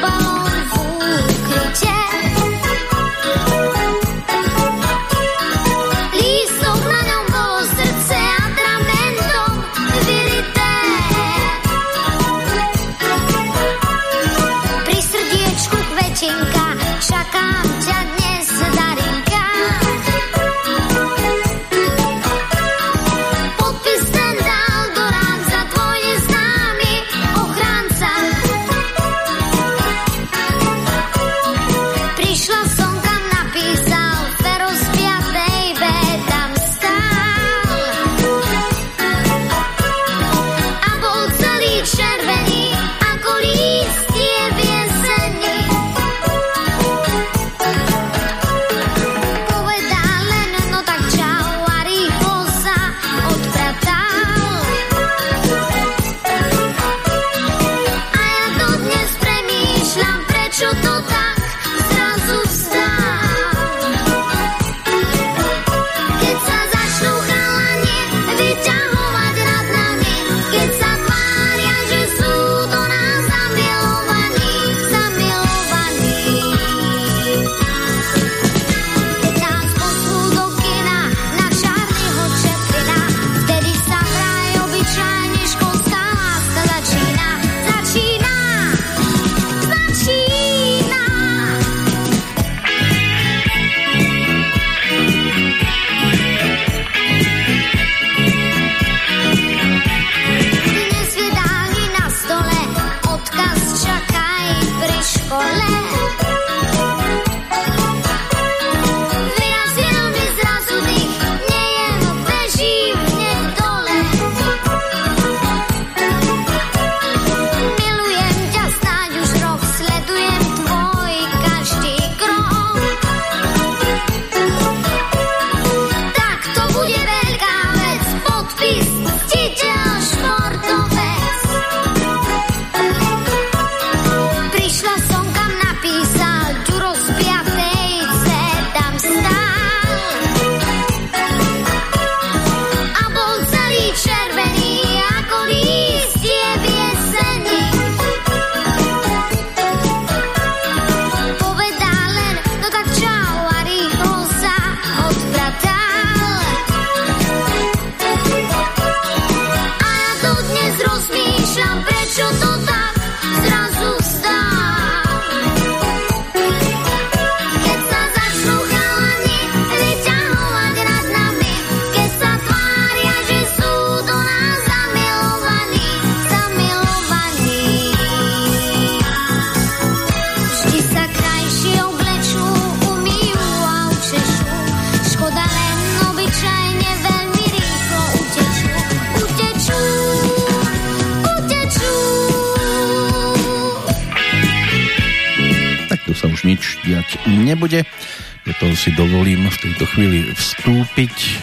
chvíli vstúpiť.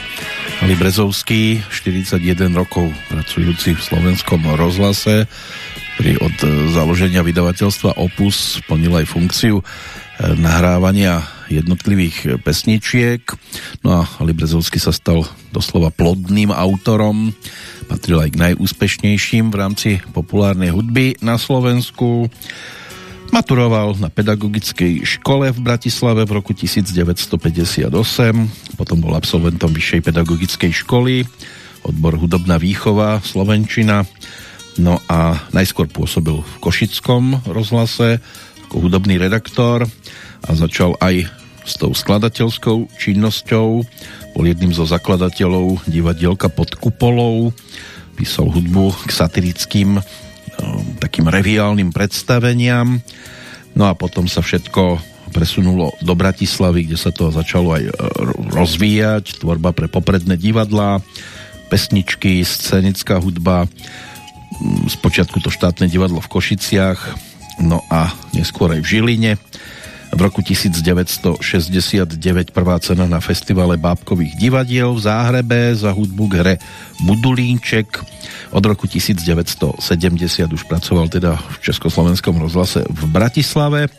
Ali Brezovský, 41 rokov pracujúci v slovenskom rozhlase, ktorý od založenia vydavateľstva Opus splnil aj funkciu eh, nahrávania jednotlivých pesničiek. No a Ali Brezovský sa stal doslova plodným autorom, patril aj k najúspešnejším v rámci populárnej hudby na Slovensku Maturoval na pedagogickej škole v Bratislave v roku 1958, potom bol absolventom Vyššej pedagogickej školy, odbor hudobná výchova, Slovenčina, no a najskôr pôsobil v Košickom rozhlase ako hudobný redaktor a začal aj s tou skladateľskou činnosťou. Bol jedným zo zakladateľov divadielka pod kupolou, písal hudbu k satirickým takým reviálnym predstaveniam. No a potom sa všetko presunulo do Bratislavy, kde sa to začalo aj e, rozvíjať, tvorba pre popredné divadlá, pesničky, scenická hudba, spočiatku to štátne divadlo v Košiciach, no a neskôr aj v Žiline. V roku 1969 prvá cena na festivale bábkových divadiel v Záhrebe za hudbu k hre Budulínček. Od roku 1970 už pracoval teda v Československom rozhlase v Bratislave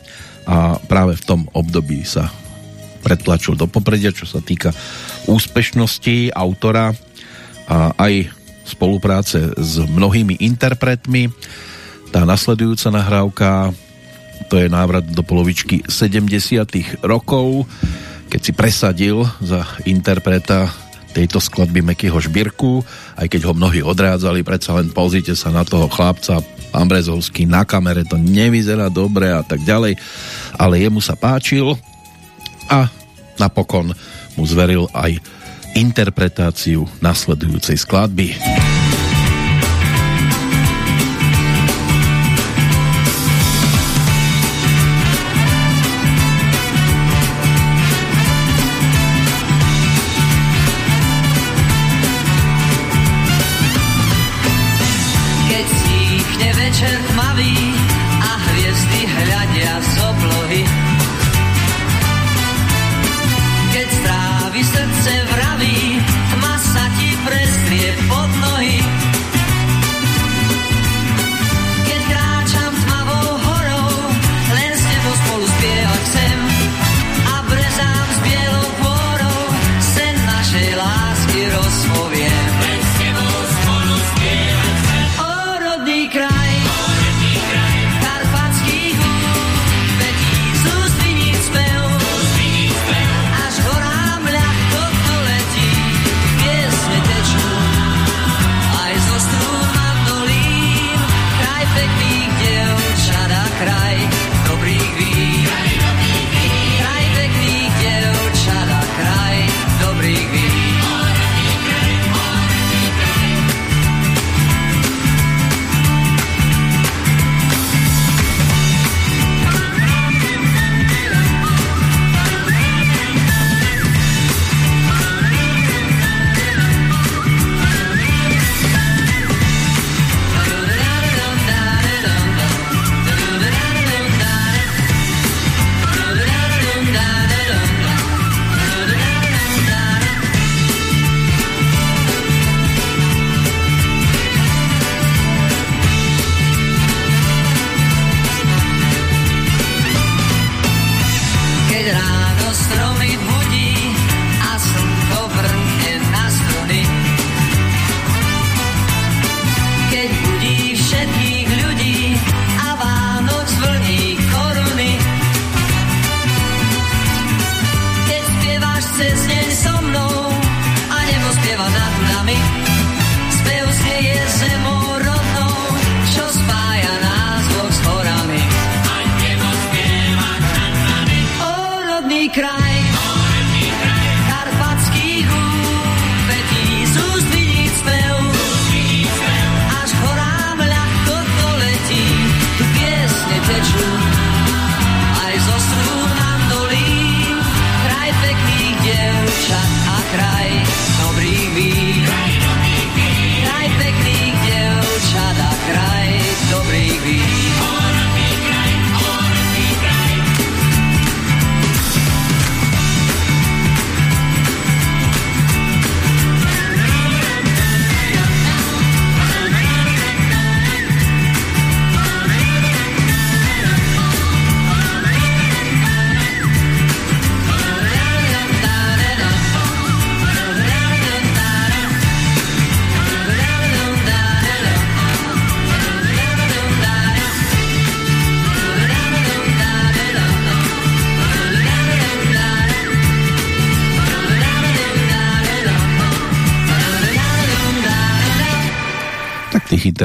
a práve v tom období sa pretlačil do popredia, čo sa týka úspešnosti autora a aj spolupráce s mnohými interpretmi. Tá nasledujúca nahrávka to je návrat do polovičky 70 rokov, keď si presadil za interpreta tejto skladby Mekyho Žbírku, aj keď ho mnohí odrádzali, predsa len pozrite sa na toho chlapca, pán Brezovský na kamere to nevyzerá dobre a tak ďalej, ale jemu sa páčil a napokon mu zveril aj interpretáciu nasledujúcej skladby.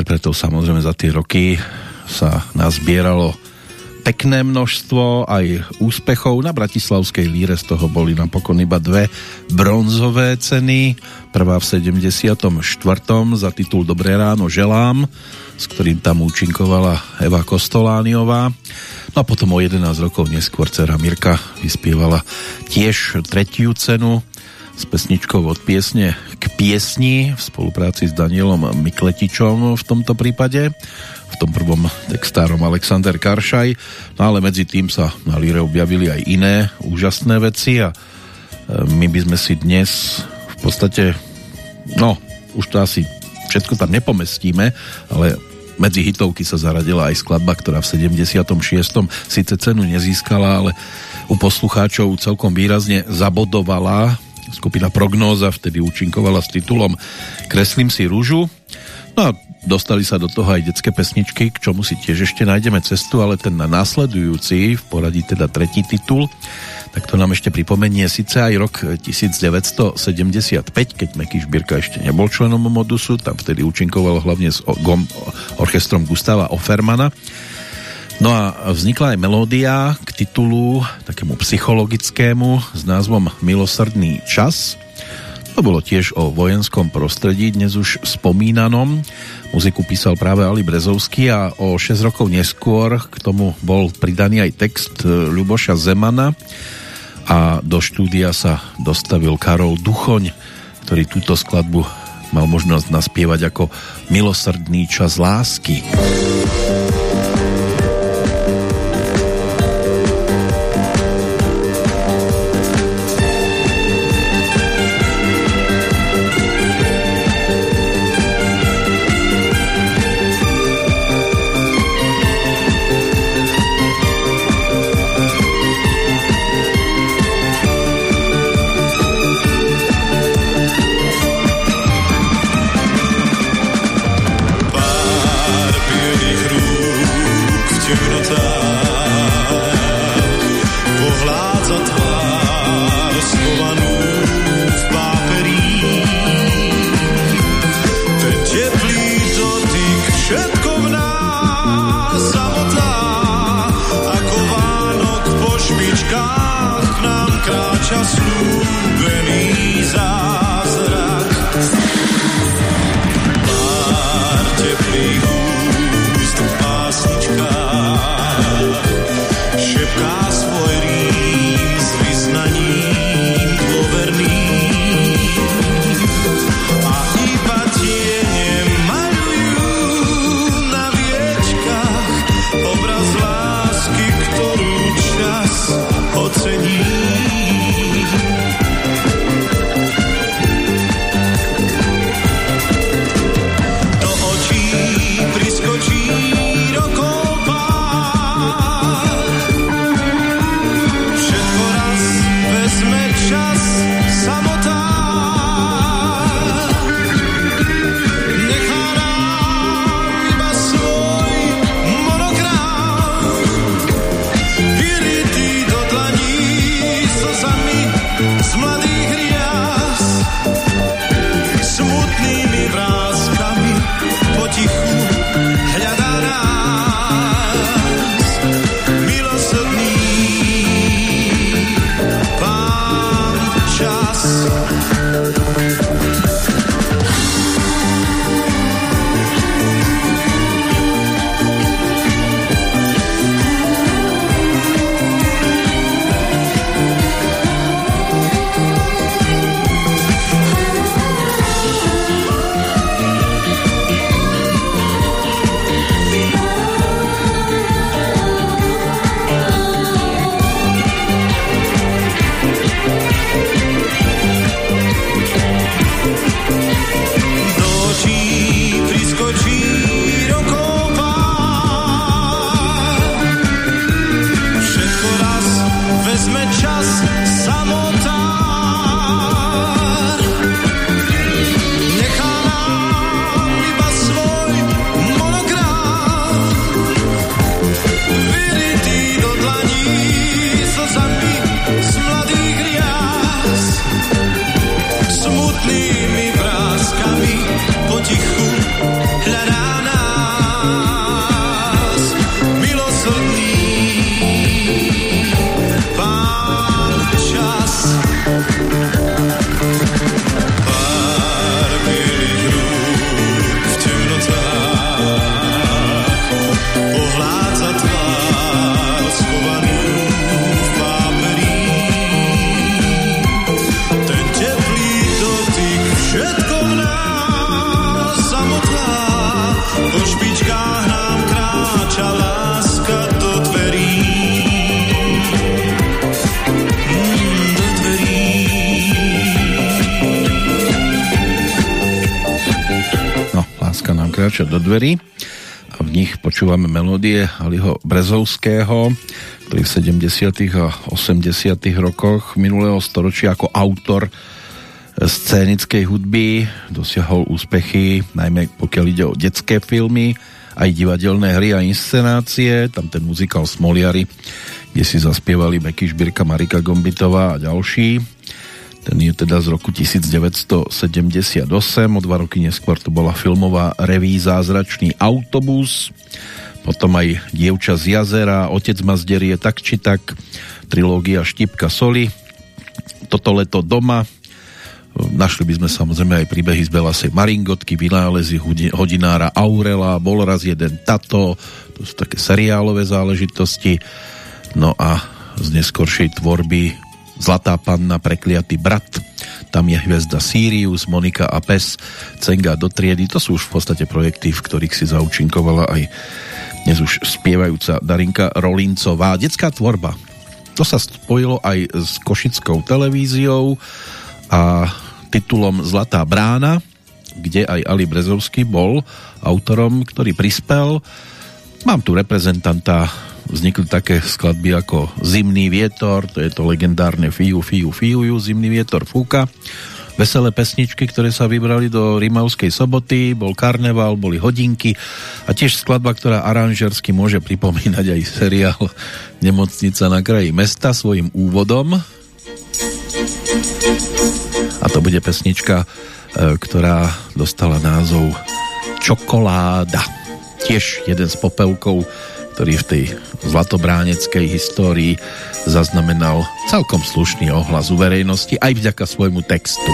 Interpretov samozrejme za tie roky sa nazbieralo pekné množstvo aj úspechov. Na Bratislavskej líre z toho boli napokon iba dve bronzové ceny. Prvá v 74. za titul Dobré ráno želám, s ktorým tam účinkovala Eva Kostolániová. No a potom o 11 rokov neskôr dcera Mirka vyspievala tiež tretiu cenu s pesničkou od piesne piesni v spolupráci s Danielom Mikletičom v tomto prípade v tom prvom textárom Alexander Karšaj, no ale medzi tým sa na líre objavili aj iné úžasné veci a e, my by sme si dnes v podstate, no, už to asi všetko tam nepomestíme, ale medzi hitovky sa zaradila aj skladba, ktorá v 76. síce cenu nezískala, ale u poslucháčov celkom výrazne zabodovala. Skupina Prognóza vtedy účinkovala s titulom Kreslím si rúžu. No a Dostali sa do toho aj detské pesničky, k čomu si tiež ešte nájdeme cestu, ale ten následujúci, v poradí teda tretí titul, tak to nám ešte pripomenie síce aj rok 1975, keď Meky Šbírka ešte nebol členom Modusu, tam vtedy účinkoval hlavne s orchestrom Gustava Offermana. No a vznikla aj melódia k titulu takému psychologickému s názvom Milosrdný čas. To bolo tiež o vojenskom prostredí, dnes už spomínanom. Muziku písal práve Ali Brezovský a o 6 rokov neskôr k tomu bol pridaný aj text e, Ľuboša Zemana a do štúdia sa dostavil Karol Duchoň, ktorý túto skladbu mal možnosť naspievať ako milosrdný čas lásky. Dverí a v nich počúvame melódie Aliho Brezovského, ktorý v 70. a 80. rokoch minulého storočia ako autor scénickej hudby dosiahol úspechy, najmä pokiaľ ide o detské filmy, aj divadelné hry a inscenácie, tam ten muzikál Smoliary, kde si zaspievali Beky Šbírka, Marika Gombitová a ďalší. Ten je teda z roku 1978, o dva roky neskôr to bola filmová reví Zázračný autobus, potom aj Dievča z jazera, Otec ma tak či tak, trilógia Štipka soli, Toto leto doma, Našli by sme samozrejme aj príbehy z Belasej Maringotky, vynálezy hodinára Aurela, bol raz jeden tato, to sú také seriálové záležitosti. No a z neskoršej tvorby Zlatá panna, prekliatý brat, tam je hviezda Sirius, Monika a Pes, Cenga do triedy, to sú už v podstate projekty, v ktorých si zaučinkovala aj dnes už spievajúca Darinka Rolincová. Detská tvorba, to sa spojilo aj s Košickou televíziou, a titulom Zlatá brána, kde aj Ali Brezovský bol autorom, ktorý prispel. Mám tu reprezentanta, vznikli také skladby ako Zimný vietor, to je to legendárne Fiu, Fiu, Fiu, Zimný vietor fúka. Veselé pesničky, ktoré sa vybrali do Rimavskej soboty, bol karneval, boli hodinky a tiež skladba, ktorá aranžersky môže pripomínať aj seriál Nemocnica na kraji mesta svojim úvodom, a to bude pesnička, e, ktorá dostala názov Čokoláda. Tiež jeden z popelkov, ktorý v tej zlatobráneckej histórii zaznamenal celkom slušný ohlas u verejnosti aj vďaka svojmu textu.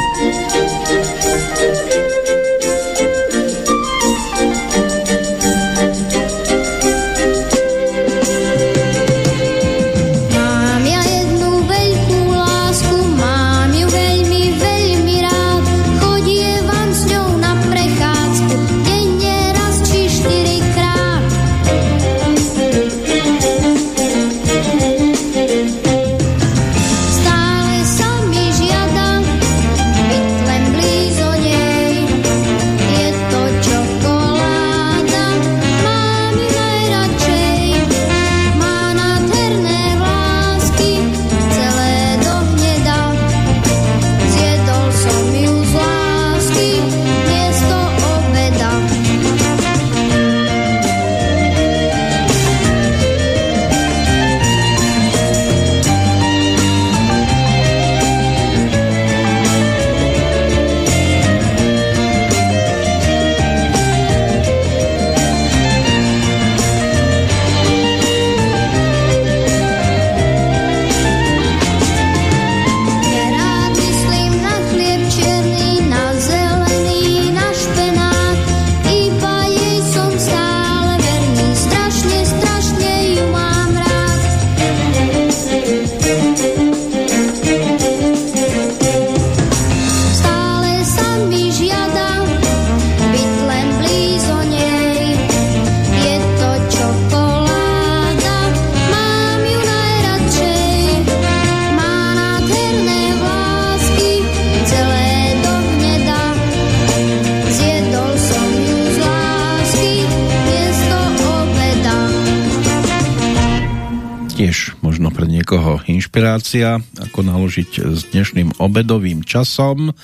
Inšpirácia, ako naložiť s dnešným obedovým časom.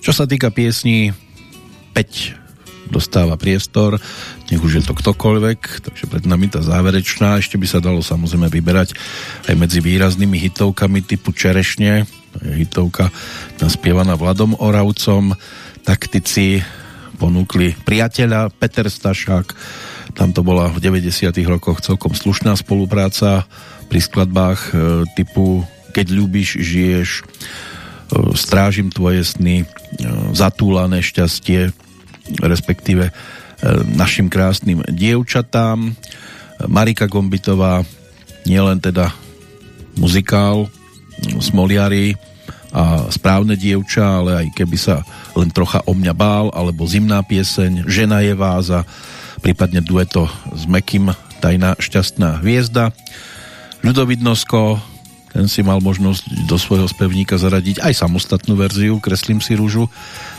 Čo sa týka piesní, 5 dostáva priestor, nech už je to ktokoľvek, takže pred nami tá záverečná, ešte by sa dalo samozrejme vyberať aj medzi výraznými hitovkami typu Čerešne, hitovka naspievaná Vladom Oravcom, taktici ponúkli priateľa Peter Stašák, tam to bola v 90 rokoch celkom slušná spolupráca pri skladbách e, typu Keď ľúbiš, žiješ, e, Strážim tvoje sny, e, Zatúlané šťastie, respektíve našim krásnym dievčatám. Marika Gombitová, nielen teda muzikál, Smoliari a správne dievča, ale aj keby sa len trocha o mňa bál, alebo zimná pieseň, žena je váza, prípadne dueto s Mekým, tajná šťastná hviezda. Ľudovidnosko, ten si mal možnosť do svojho spevníka zaradiť aj samostatnú verziu Kreslím si rúžu,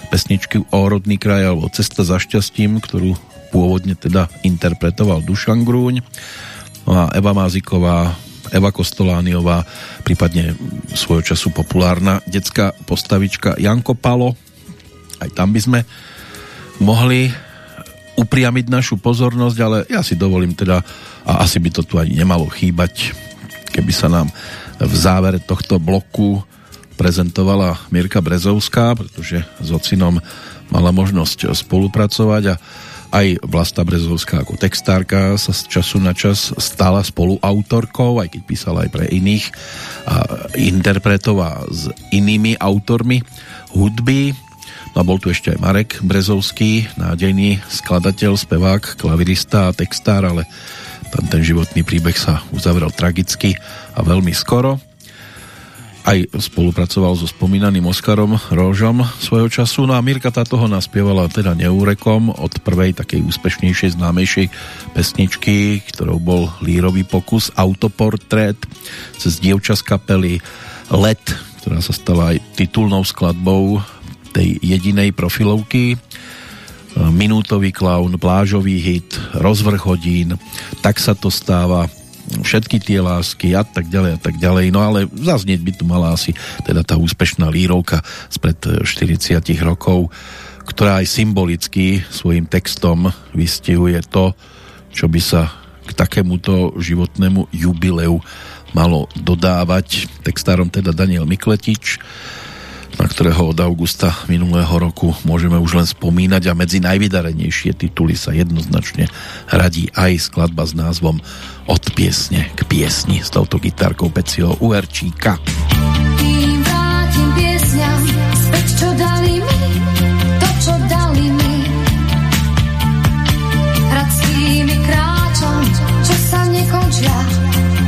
pesničky o rodný kraj alebo Cesta za šťastím, ktorú pôvodne teda interpretoval Dušan Grúň no a Eva Máziková Eva Kostolániová, prípadne svojho času populárna detská postavička Janko Palo. Aj tam by sme mohli upriamiť našu pozornosť, ale ja si dovolím teda, a asi by to tu ani nemalo chýbať, keby sa nám v závere tohto bloku prezentovala Mirka Brezovská, pretože s ocinom mala možnosť spolupracovať a aj Vlasta Brezovská ako textárka sa z času na čas stala spoluautorkou, aj keď písala aj pre iných a interpretov a s inými autormi hudby. No a bol tu ešte aj Marek Brezovský, nádejný skladateľ, spevák, klavirista a textár, ale tam ten životný príbeh sa uzavrel tragicky a veľmi skoro aj spolupracoval so spomínaným Oskarom Róžom svojho času. No a Mirka tá toho naspievala teda neúrekom od prvej takej úspešnejšej, známejšej pesničky, ktorou bol lírový pokus Autoportrét cez dievča z kapely Let, ktorá sa stala aj titulnou skladbou tej jedinej profilovky minútový klaun, plážový hit, rozvrh hodín, tak sa to stáva, všetky tie lásky a tak ďalej a tak ďalej. No ale zaznieť by tu mala asi teda tá úspešná lírovka spred 40 rokov, ktorá aj symbolicky svojim textom vystihuje to, čo by sa k takémuto životnému jubileu malo dodávať. Textárom teda Daniel Mikletič, na ktorého od augusta minulého roku môžeme už len spomínať a medzi najvydarenejšie tituly sa jednoznačne radí aj skladba s názvom Od piesne k piesni s touto gitárkou Pecio Uerčíka. Tým mi, to, čo sa nekončia,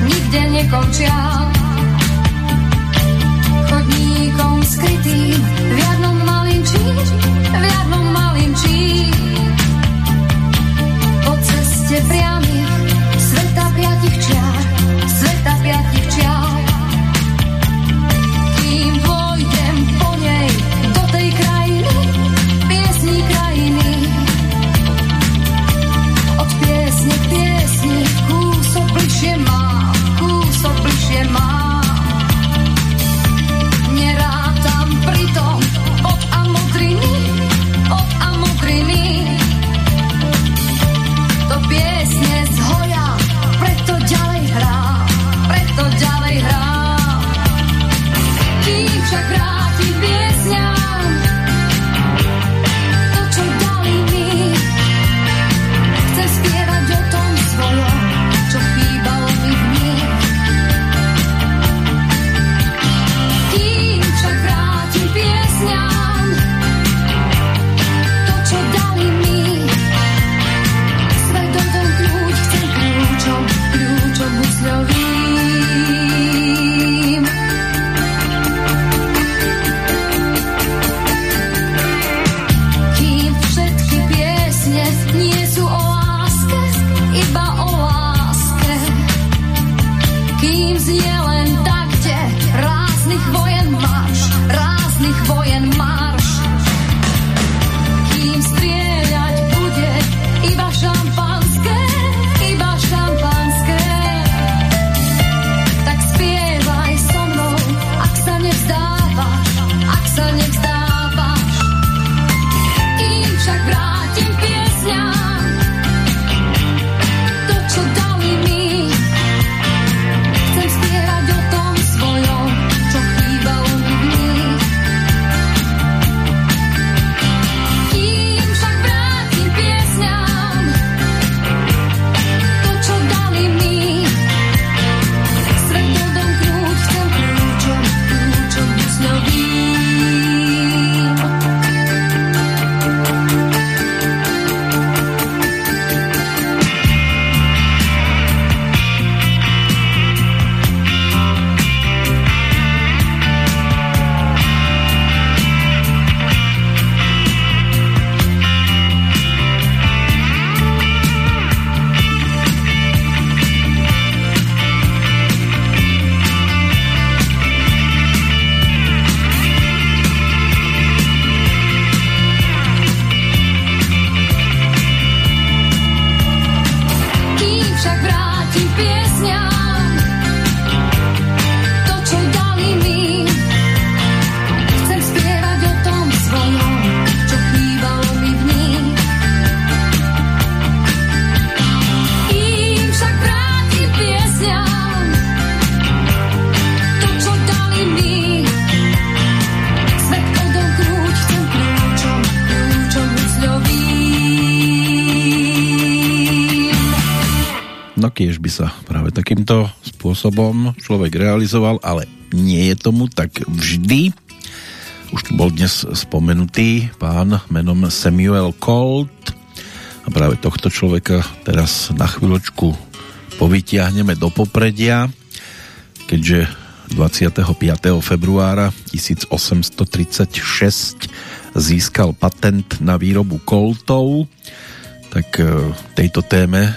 nikde nekončia. Spôsobom človek realizoval, ale nie je tomu tak vždy. Už tu bol dnes spomenutý pán menom Samuel Colt a práve tohto človeka teraz na chvíľočku povytiahneme do popredia, keďže 25. februára 1836 získal patent na výrobu koltov, tak e, tejto téme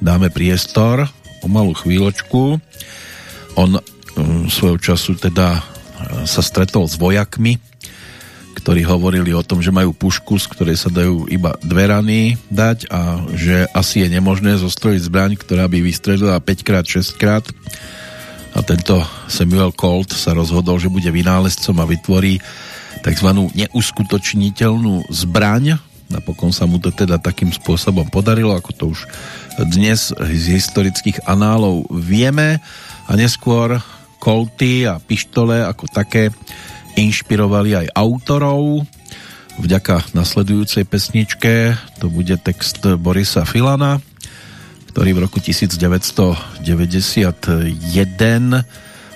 dáme priestor o malú chvíľočku. On um, svojho času teda uh, sa stretol s vojakmi, ktorí hovorili o tom, že majú pušku, z ktorej sa dajú iba dve rany dať a že asi je nemožné zostrojiť zbraň, ktorá by vystrelila 5 krát, 6 krát. A tento Samuel Colt sa rozhodol, že bude vynálezcom a vytvorí tzv. neuskutočniteľnú zbraň. Napokon sa mu to teda takým spôsobom podarilo, ako to už dnes z historických análov vieme a neskôr kolty a pištole ako také inšpirovali aj autorov. Vďaka nasledujúcej pesničke to bude text Borisa Filana, ktorý v roku 1991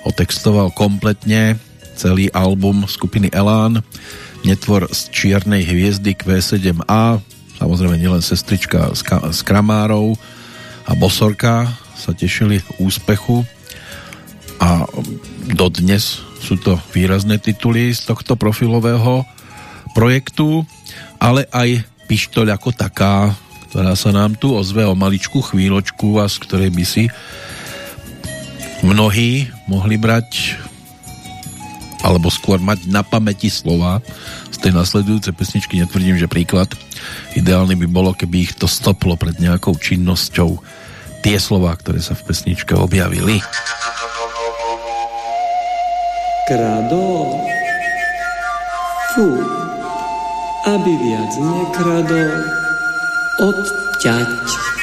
otextoval kompletne celý album skupiny Elán Netvor z čiernej hviezdy Q7A Samozrejme nielen sestrička z Kramárov a Bosorka sa tešili úspechu a dodnes sú to výrazné tituly z tohto profilového projektu, ale aj pištoľ ako taká, ktorá sa nám tu ozve o maličku chvíľočku a z ktorej by si mnohí mohli brať alebo skôr mať na pamäti slova z tej nasledujúcej pesničky, netvrdím, že príklad Ideálne by bolo, keby ich to stoplo pred nejakou činnosťou tie slova, ktoré sa v pesničke objavili. Krado. Fú. Aby viac nekradol. Odťať.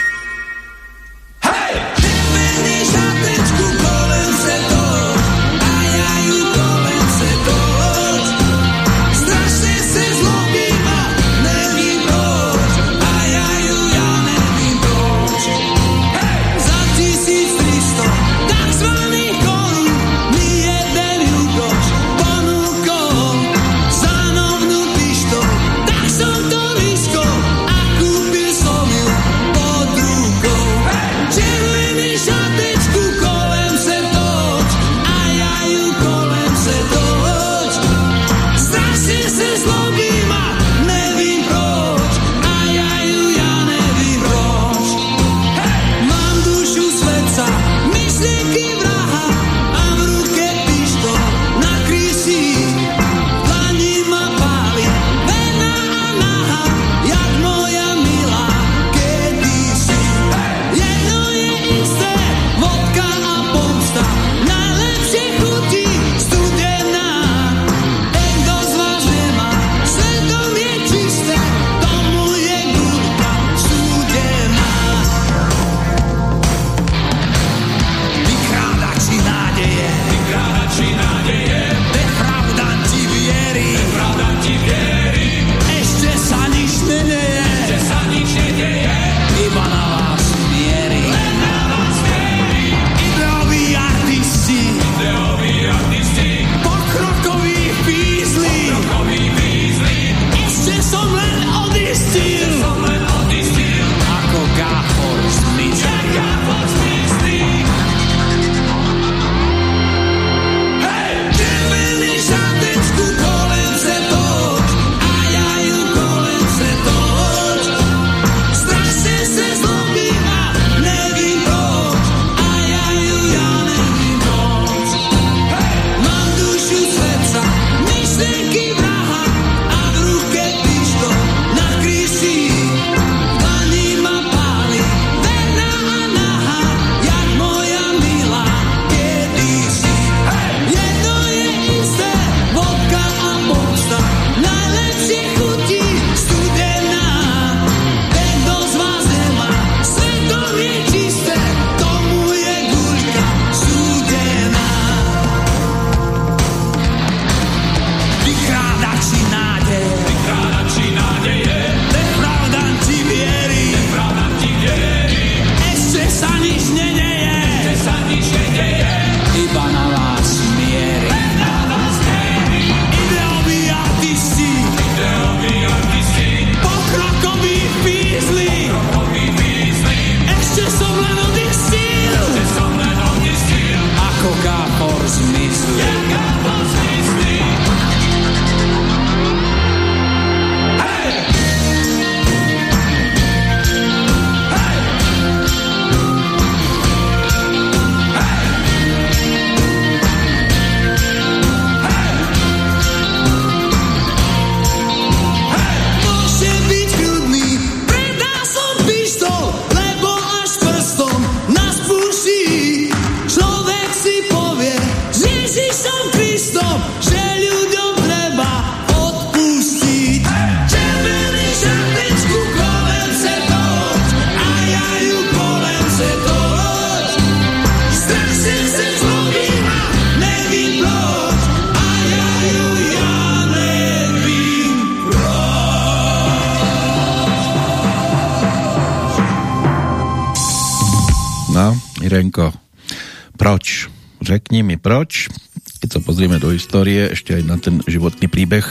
Histórie, ešte aj na ten životný príbeh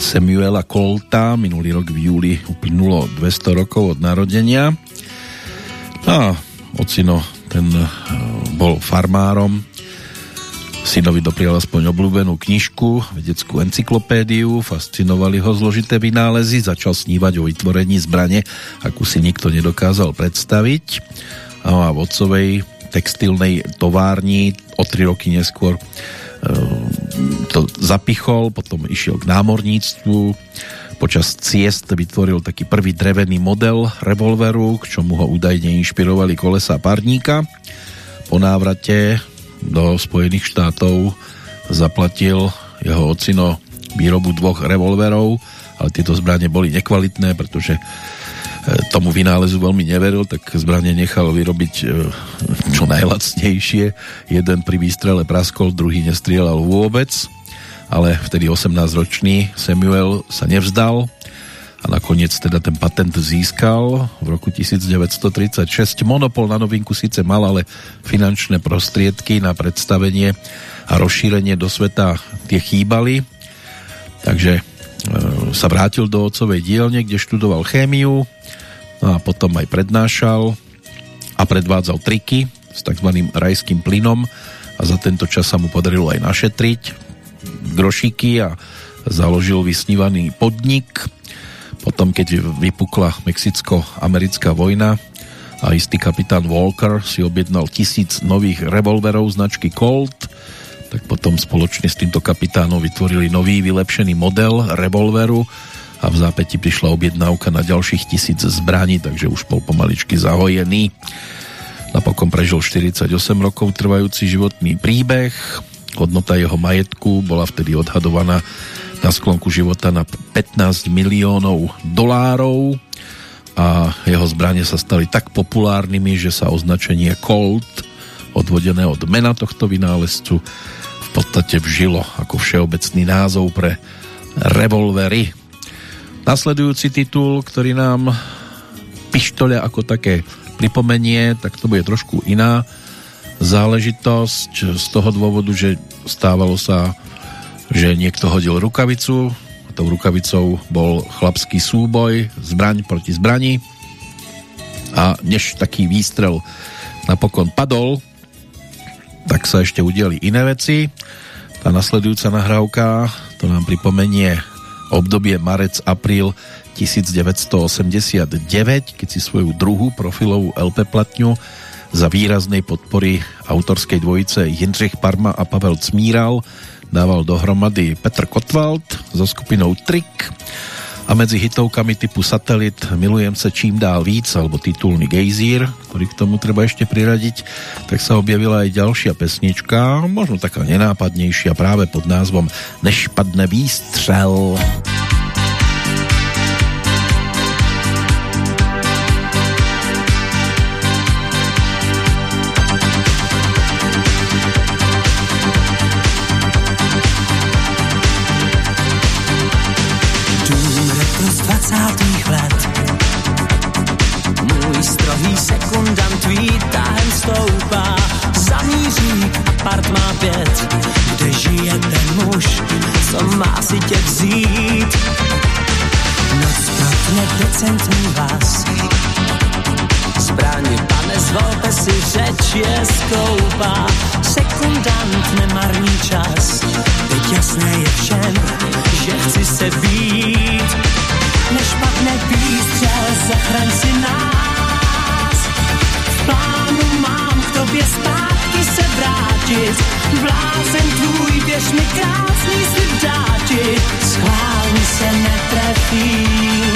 Samuela Colta, minulý rok v júli uplynulo 200 rokov od narodenia. A ocino ten eh, bol farmárom, Synovi doprial aspoň obľúbenú knižku, vedeckú encyklopédiu, fascinovali ho zložité vynálezy, začal snívať o vytvorení zbrane, akú si nikto nedokázal predstaviť. A v otcovej textilnej továrni o tri roky neskôr to zapichol, potom išiel k námorníctvu, počas ciest vytvoril taký prvý drevený model revolveru, k čomu ho údajne inšpirovali kolesa parníka. Po návrate do Spojených štátov zaplatil jeho ocino výrobu dvoch revolverov, ale tieto zbranie boli nekvalitné, pretože e, tomu vynálezu veľmi neveril, tak zbranie nechal vyrobiť e, čo najlacnejšie. Jeden pri výstrele praskol, druhý nestrieľal vôbec, ale vtedy 18-ročný Samuel sa nevzdal a nakoniec teda ten patent získal v roku 1936. Monopol na novinku síce mal, ale finančné prostriedky na predstavenie a rozšírenie do sveta tie chýbali. Takže e, sa vrátil do otcovej dielne, kde študoval chémiu no a potom aj prednášal a predvádzal triky s tzv. rajským plynom a za tento čas sa mu podarilo aj našetriť grošiky a založil vysnívaný podnik potom, keď vypukla Mexicko-americká vojna a istý kapitán Walker si objednal tisíc nových revolverov značky Colt, tak potom spoločne s týmto kapitánom vytvorili nový vylepšený model revolveru a v zápäti prišla objednávka na ďalších tisíc zbraní, takže už bol pomaličky zahojený. Napokon prežil 48 rokov trvajúci životný príbeh. Hodnota jeho majetku bola vtedy odhadovaná na sklonku života na 15 miliónov dolárov a jeho zbranie sa stali tak populárnymi, že sa označenie Colt, odvodené od mena tohto vynálezcu, v podstate vžilo ako všeobecný názov pre revolvery. Nasledujúci titul, ktorý nám pištole ako také pripomenie, tak to bude trošku iná záležitosť z toho dôvodu, že stávalo sa že niekto hodil rukavicu a tou rukavicou bol chlapský súboj, zbraň proti zbrani a než taký výstrel napokon padol, tak sa ešte udiali iné veci. Tá nasledujúca nahrávka to nám pripomenie obdobie marec-apríl 1989, keď si svoju druhú profilovú LP platňu za výraznej podpory autorskej dvojice Jindřich Parma a Pavel Cmíral dával dohromady Petr Kotwald so skupinou Trick a medzi hitovkami typu Satelit Milujem se čím dál víc alebo titulný Gejzír, ktorý k tomu treba ešte priradiť, tak sa objavila aj ďalšia pesnička, možno taká nenápadnejšia práve pod názvom Než padne výstřel. Vrátit, blázen tvůj, věř mi krásný slib dáti, schválně se netrefím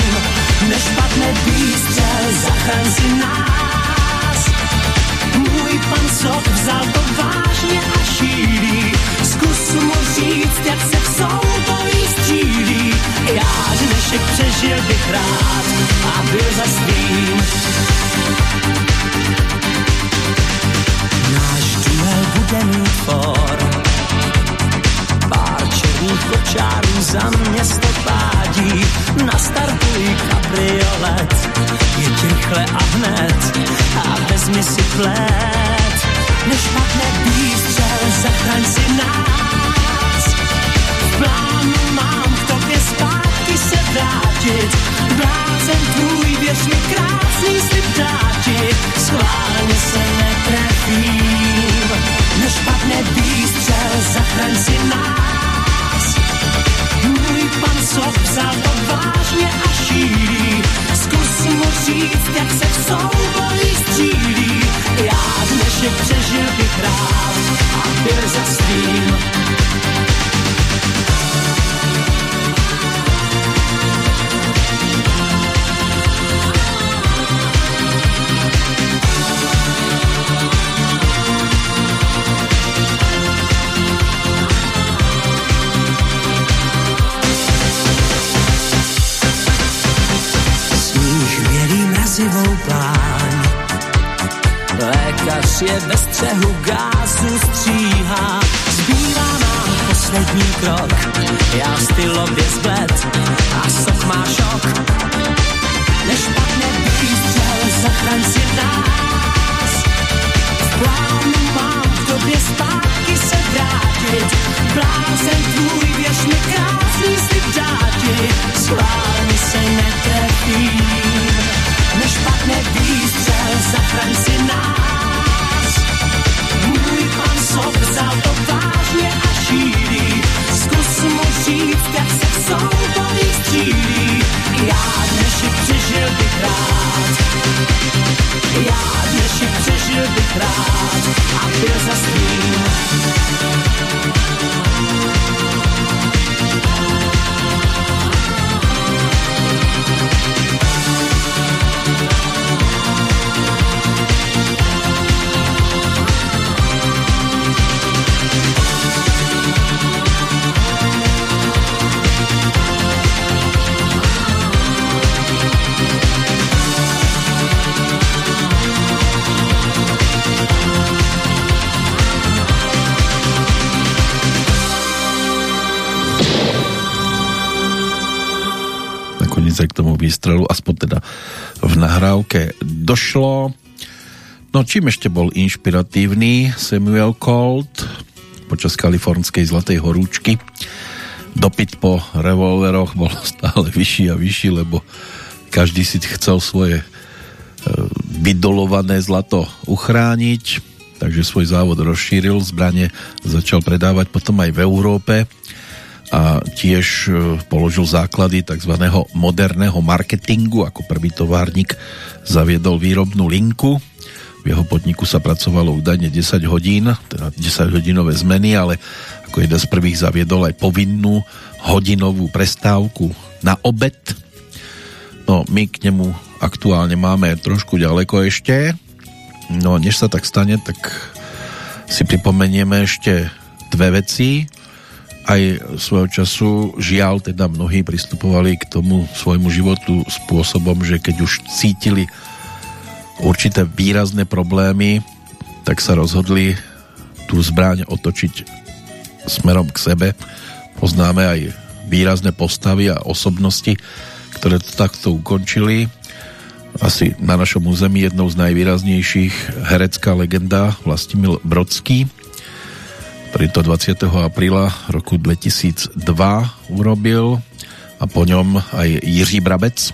než padne výstřel, zachraň si nás. Můj pan soch vzal to vážně a šílí, zkus mu říct, jak se v souboji střílí. Já dnešek přežil bych rád a byl za svým. Duel bude mít for, pár černých kočárů za město pádí, Nastartuj kabriolet, jeď rychle a hned. A vezmi si plet. Než padne výstřel, zachraň si nás. V plánu mám k tobě zpátky se vrátit, blázen tvůj, věř mi krásný slib dáti, schválně se netrefím. Než padne výstřel, zachraň si nás. Můj pan Sob vzal to vážně a šíří, zkus mu říct, jak se v souboji střílí. Já dnešek přežil bych rád a byl za svým. Je ve střehu gázu stříhá, zbývá nám poslední krok. Já stylově zbled a sok má šok. Než padne výstřel, zachraň si nás. V mám v době zpátky se vrátit. Blázen tvůj, věř mi krásný slib dáti. Schválně se netrefím než padne výstřel, zachraň si nás. Sob vzal to vážně a šíří, zkus mu říct, jak se v souboji střílí. Já dnešek přežil rád, já dnešek přežil bych rád a byl za svým. Tomu výstrelu, aspoň teda v nahrávke došlo. No čím ešte bol inšpiratívny Samuel Colt počas kalifornskej Zlatej horúčky. Dopyt po revolveroch bol stále vyšší a vyšší, lebo každý si chcel svoje e, vydolované zlato uchrániť, takže svoj závod rozšíril, zbranie začal predávať potom aj v Európe a tiež e, položil základy tzv. moderného marketingu. Ako prvý továrnik zaviedol výrobnú linku. V jeho podniku sa pracovalo údajne 10 hodín, teda 10 hodinové zmeny, ale ako jeden z prvých zaviedol aj povinnú hodinovú prestávku na obed. No, my k nemu aktuálne máme trošku ďaleko ešte. No, než sa tak stane, tak si pripomenieme ešte dve veci aj svojho času žiaľ teda mnohí pristupovali k tomu svojmu životu spôsobom, že keď už cítili určité výrazné problémy, tak sa rozhodli tú zbraň otočiť smerom k sebe. Poznáme aj výrazné postavy a osobnosti, ktoré to takto ukončili. Asi na našom území jednou z najvýraznejších herecká legenda Vlastimil Brodský, ktorý to 20. apríla roku 2002 urobil a po ňom aj Jiří Brabec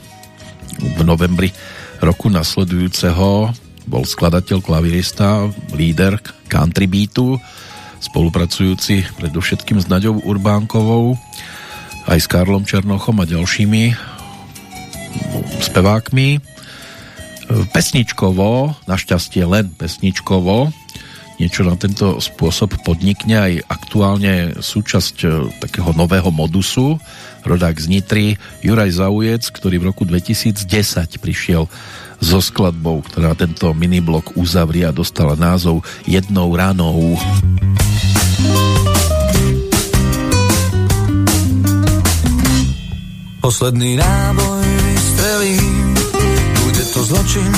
v novembri roku nasledujúceho bol skladateľ, klavirista, líder country beatu, spolupracujúci predovšetkým s Naďou Urbánkovou, aj s Karlom Černochom a ďalšími spevákmi. Pesničkovo, našťastie len pesničkovo, niečo na tento spôsob podnikne aj aktuálne súčasť e, takého nového modusu, rodák z Nitry, Juraj Zaujec, ktorý v roku 2010 prišiel so skladbou, ktorá tento miniblok uzavrie a dostala názov Jednou ranou. Posledný náboj vystrelí, bude to zločin,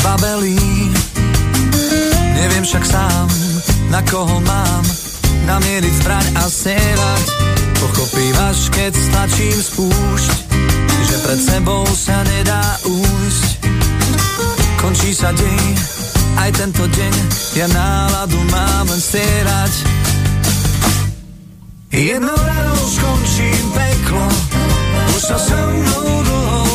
zbabelý Neviem však sám, na koho mám namieriť zbraň a sérať. Pochopívaš, keď stlačím spúšť, že pred sebou sa nedá újsť. Končí sa deň, aj tento deň, ja náladu mám len stierať. Jedno ráno skončím peklo, už sa so mnou dlho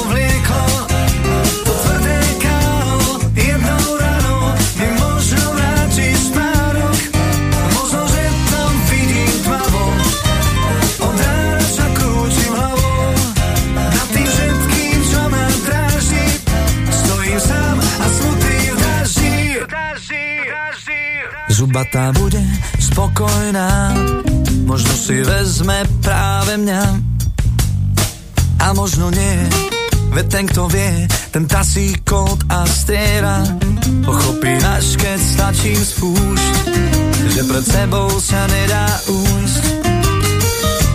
Zubatá bude spokojná, možno si vezme práve mňa. A možno nie, veď ten, kto vie, ten tasí kód a stiera. Pochopí až keď stačím spúšť, že pred sebou sa nedá újsť.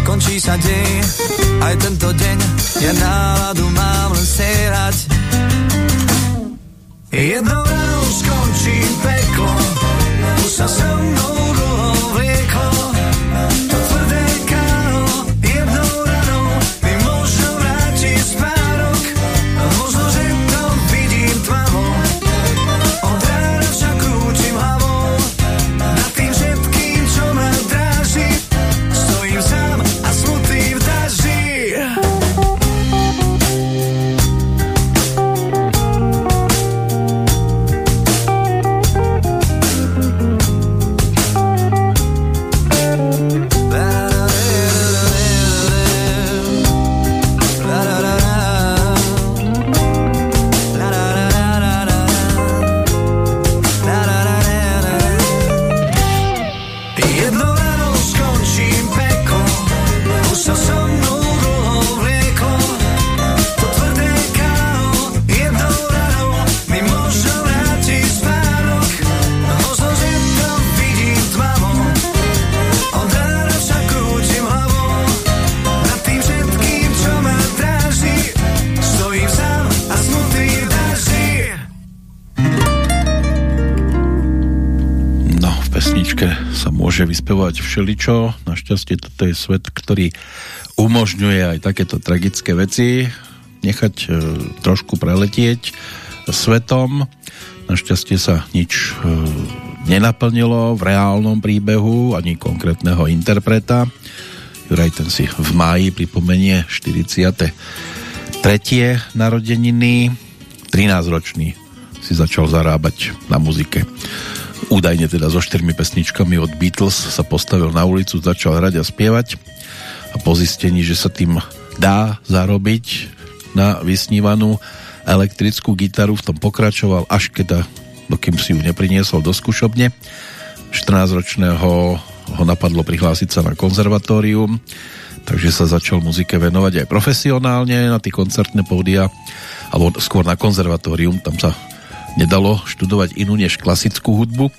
Končí sa deň, aj tento deň, ja náladu mám len stierať. Jedno ráno skončím peklo, už sa so môže vyspevať všeličo. Našťastie toto je svet, ktorý umožňuje aj takéto tragické veci nechať e, trošku preletieť svetom. Našťastie sa nič e, nenaplnilo v reálnom príbehu ani konkrétneho interpreta. Juraj ten si v máji pripomenie 43. narodeniny. 13-ročný si začal zarábať na muzike údajne teda so štyrmi pesničkami od Beatles sa postavil na ulicu, začal hrať a spievať. A po zistení, že sa tým dá zarobiť na vysnívanú elektrickú gitaru, v tom pokračoval až keď dokým si ju nepriniesol do skúšobne. 14-ročného ho napadlo prihlásiť sa na konzervatórium takže sa začal muzike venovať aj profesionálne na tie koncertné pódia alebo skôr na konzervatórium, tam sa nedalo študovať inú než klasickú hudbu,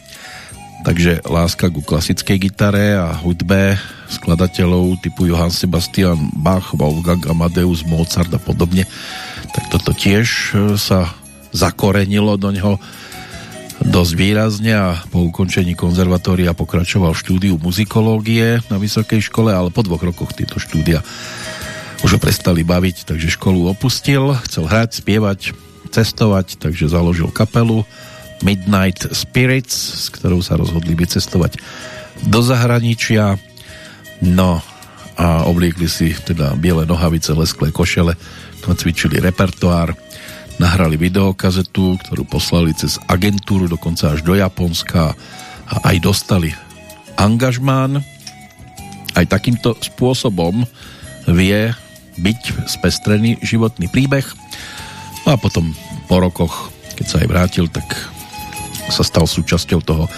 takže láska ku klasickej gitare a hudbe skladateľov typu Johann Sebastian Bach, Wolfgang Amadeus, Mozart a podobne, tak toto tiež e, sa zakorenilo do neho dosť výrazne a po ukončení konzervatória pokračoval štúdiu muzikológie na vysokej škole, ale po dvoch rokoch tieto štúdia už ho prestali baviť, takže školu opustil, chcel hrať, spievať, cestovať, takže založil kapelu Midnight Spirits, s ktorou sa rozhodli vycestovať do zahraničia. No a obliekli si teda biele nohavice, lesklé košele, nacvičili repertoár, nahrali videokazetu, ktorú poslali cez agentúru dokonca až do Japonska a aj dostali angažmán. Aj takýmto spôsobom vie byť spestrený životný príbeh No a potom po rokoch, keď sa aj vrátil, tak sa stal súčasťou toho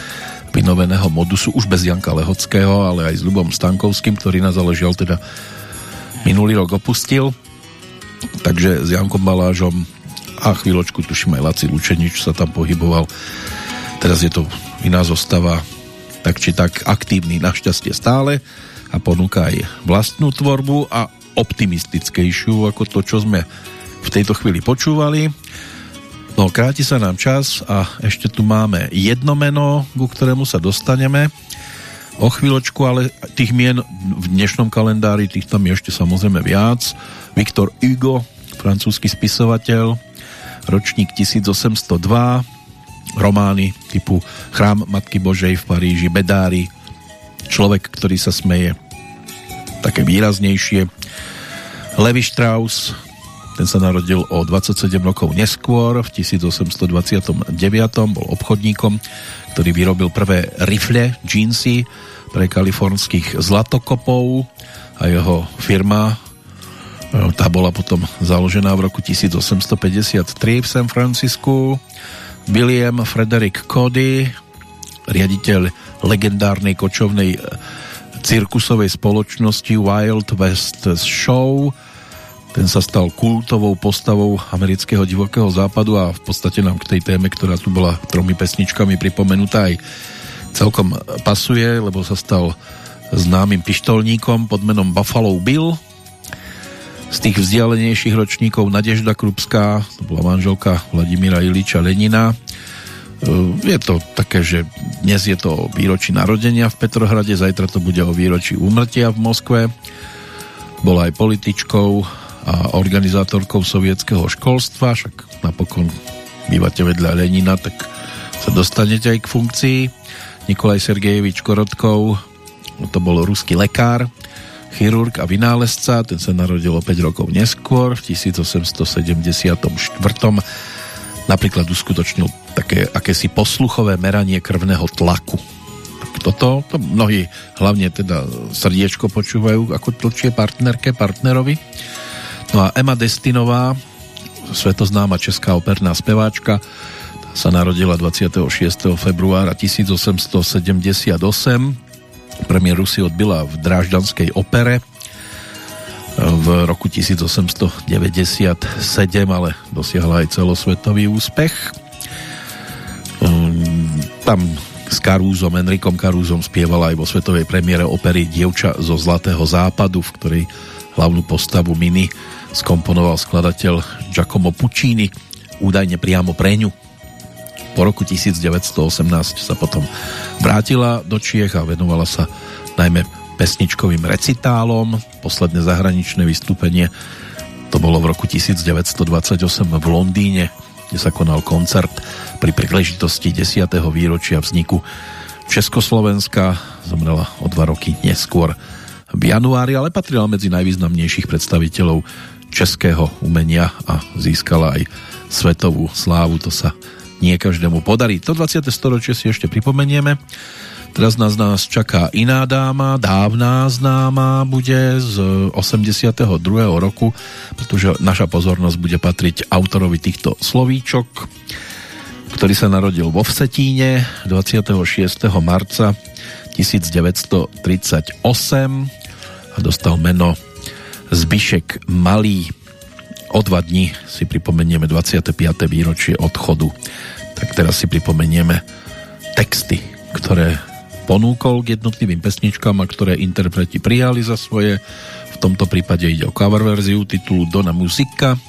vynoveného modusu už bez Janka Lehockého, ale aj s Ľubom Stankovským, ktorý nás ale teda minulý rok opustil. Takže s Jankom Balážom a chvíľočku tuším aj Laci Lučenič sa tam pohyboval. Teraz je to iná zostava, tak či tak aktívny našťastie stále a ponúka aj vlastnú tvorbu a optimistickejšiu ako to, čo sme v tejto chvíli počúvali. No, kráti sa nám čas a ešte tu máme jedno meno, ku ktorému sa dostaneme o chvíľočku, ale tých mien v dnešnom kalendári, tých tam je ešte samozrejme viac. Viktor Hugo, francúzsky spisovateľ, ročník 1802, romány typu Chrám Matky Božej v Paríži, Bedári, Človek, ktorý sa smeje, také výraznejšie. Levi Strauss, ten sa narodil o 27 rokov neskôr, v 1829. bol obchodníkom, ktorý vyrobil prvé rifle, jeansy pre kalifornských zlatokopov a jeho firma e, tá bola potom založená v roku 1853 v San Francisku. William Frederick Cody, riaditeľ legendárnej kočovnej e, cirkusovej spoločnosti Wild West Show, ten sa stal kultovou postavou amerického divokého západu a v podstate nám k tej téme, ktorá tu bola tromi pesničkami pripomenutá aj celkom pasuje, lebo sa stal známym pištolníkom pod menom Buffalo Bill. Z tých vzdialenejších ročníkov Nadežda Krupská, to bola manželka Vladimíra Iliča Lenina. Je to také, že dnes je to o výročí narodenia v Petrohrade, zajtra to bude o výročí úmrtia v Moskve. Bola aj političkou, organizátorkou sovietského školstva, však napokon bývate vedľa Lenina, tak sa dostanete aj k funkcii. Nikolaj Sergejevič Korotkov, to bol ruský lekár, chirurg a vynálezca, ten sa narodil o 5 rokov neskôr, v 1874. Napríklad uskutočnil také akési posluchové meranie krvného tlaku. Tak toto, to mnohí hlavne teda srdiečko počúvajú, ako tlčie partnerke, partnerovi. No a Emma Destinová, svetoznáma česká operná speváčka, sa narodila 26. februára 1878. Premiéru si odbila v Dráždanskej opere v roku 1897, ale dosiahla aj celosvetový úspech. Ehm, tam s Karúzom, Enrikom Karúzom spievala aj vo svetovej premiére opery Dievča zo Zlatého západu, v ktorej hlavnú postavu Mini skomponoval skladateľ Giacomo Puccini, údajne priamo pre ňu. Po roku 1918 sa potom vrátila do Čiech a venovala sa najmä pesničkovým recitálom. Posledné zahraničné vystúpenie to bolo v roku 1928 v Londýne, kde sa konal koncert pri príležitosti 10. výročia vzniku Československa. Zomrela o dva roky neskôr v januári, ale patrila medzi najvýznamnejších predstaviteľov českého umenia a získala aj svetovú slávu. To sa nie každému podarí. To 20. storočie si ešte pripomenieme. Teraz nás, nás čaká iná dáma, dávná známa, bude z 82. roku, pretože naša pozornosť bude patriť autorovi týchto slovíčok, ktorý sa narodil vo Vsetíne 26. marca 1938 a dostal meno Zbyšek Malý. O dva dní si pripomenieme 25. výročie odchodu. Tak teraz si pripomenieme texty, ktoré ponúkol k jednotlivým pesničkám a ktoré interpreti prijali za svoje. V tomto prípade ide o cover verziu titulu Dona Musika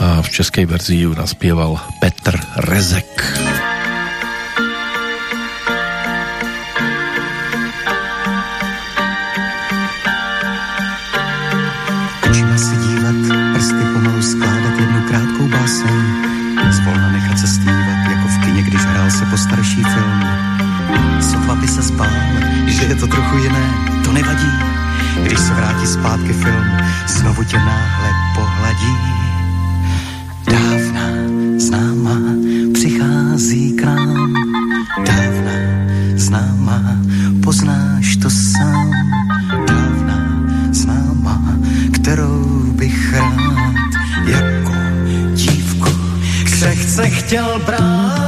a v českej verzii ju naspieval Petr Rezek. po starší film. Sotva by se spál, že je to trochu jiné, to nevadí. Když se vrátí zpátky film, znovu tě náhle pohladí. Dávna známá přichází k nám, dávna známá, poznáš to sám. Dávna známá, kterou bych rád jako dívku křehce chtěl brát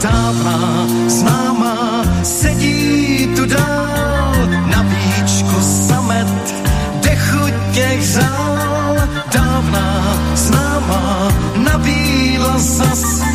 dávná známá sedí tu dál na víčku samet dechu těch žál. Dávná známá nabídla zas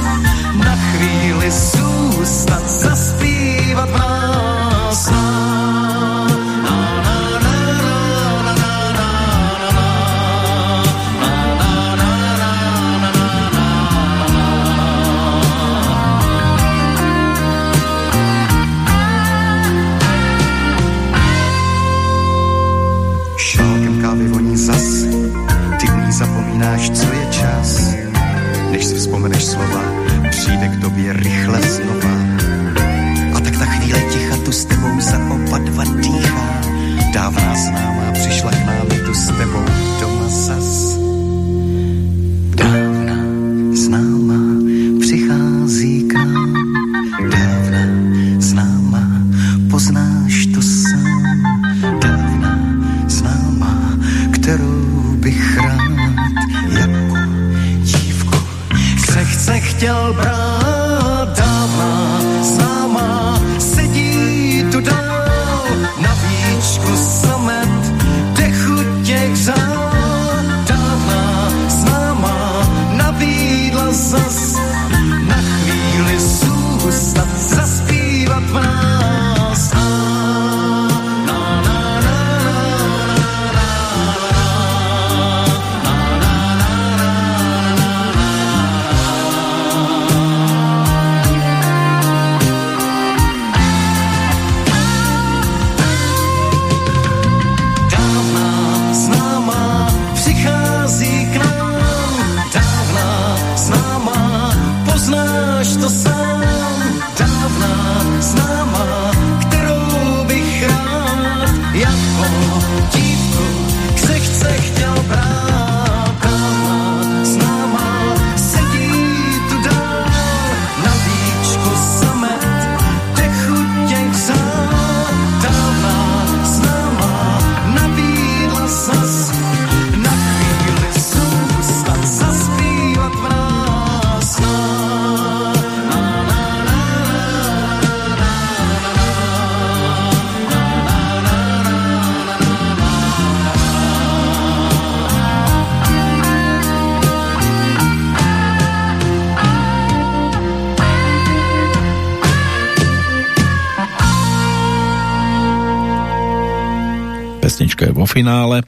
finále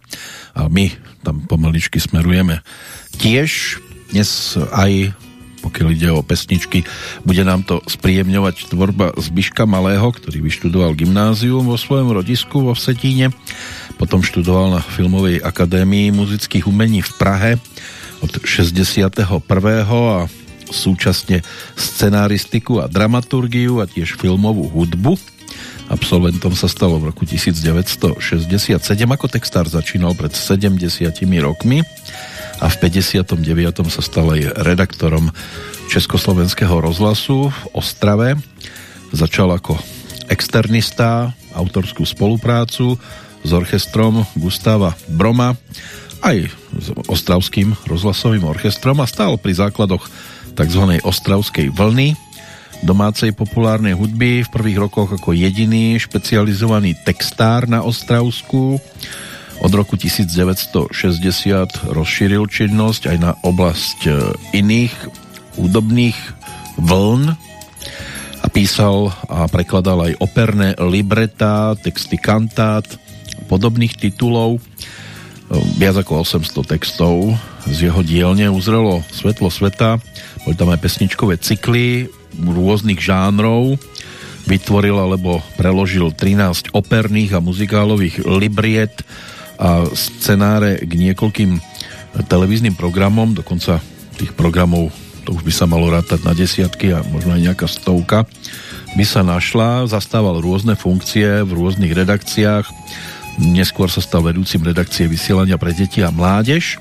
a my tam pomaličky smerujeme tiež. Dnes aj pokiaľ ide o pesničky, bude nám to spríjemňovať tvorba Zbiška Malého, ktorý vyštudoval gymnázium vo svojom rodisku vo Vsetíne, potom študoval na Filmovej akadémii muzických umení v Prahe od 61. a súčasne scenáristiku a dramaturgiu a tiež filmovú hudbu. Absolventom sa stalo v roku 1967. Ako textár začínal pred 70 rokmi a v 59. sa stal aj redaktorom Československého rozhlasu v Ostrave. Začal ako externista, autorskú spoluprácu s orchestrom Gustava Broma aj s Ostravským rozhlasovým orchestrom a stál pri základoch tzv. Ostravskej vlny domácej populárnej hudby v prvých rokoch ako jediný špecializovaný textár na Ostravsku. Od roku 1960 rozšíril činnosť aj na oblasť e, iných hudobných vln a písal a prekladal aj operné libretá, texty kantát, podobných titulov. E, Viac ako 800 textov z jeho dielne uzrelo Svetlo sveta. Boli tam aj pesničkové cykly rôznych žánrov. Vytvoril alebo preložil 13 operných a muzikálových libriet a scenáre k niekoľkým televíznym programom, dokonca tých programov to už by sa malo rátať na desiatky a možno aj nejaká stovka by sa našla, zastával rôzne funkcie v rôznych redakciách, neskôr sa stal vedúcim redakcie vysielania pre deti a mládež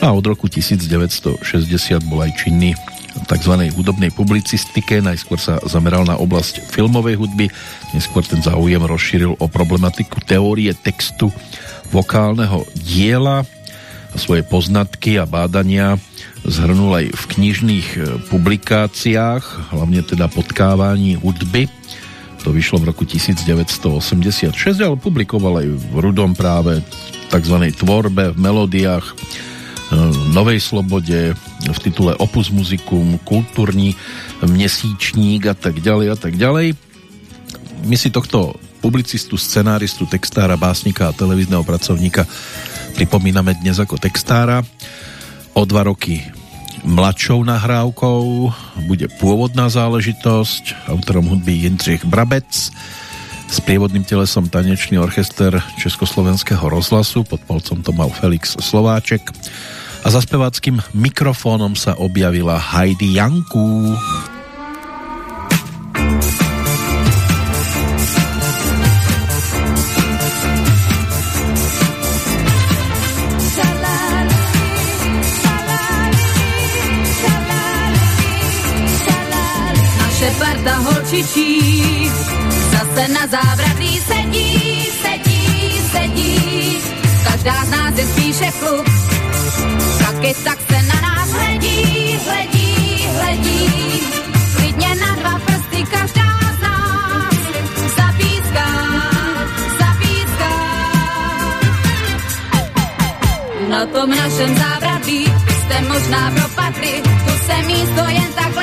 a od roku 1960 bol aj činný tzv. hudobnej publicistike. Najskôr sa zameral na oblasť filmovej hudby, neskôr ten záujem rozšíril o problematiku teórie textu vokálneho diela a svoje poznatky a bádania zhrnul aj v knižných e, publikáciách, hlavne teda podkávání hudby. To vyšlo v roku 1986, ale publikoval aj v rudom práve tzv. tvorbe, v melódiách, Novej Slobode, v titule Opus Musicum, Kultúrny mesíčník a tak ďalej a tak ďalej. My si tohto publicistu, scenáristu, textára, básnika a televízneho pracovníka pripomíname dnes ako textára. O dva roky mladšou nahrávkou bude pôvodná záležitosť, autorom hudby Jindřich Brabec, s prievodným telesom tanečný orchester Československého rozhlasu, pod palcom to mal Felix Slováček a za speváckým mikrofónom sa objavila Heidi Jankú. Naše parta holčičí Zase na zábradlí sedí, sedí, sedí. Každá z nás je spíše kluk. Taky tak se na nás hledí, hledí, hledí. Klidně na dva prsty každá z nás zapíská, zapíská. Na tom našem zábradlí jste možná propadli, tu se místo jen tak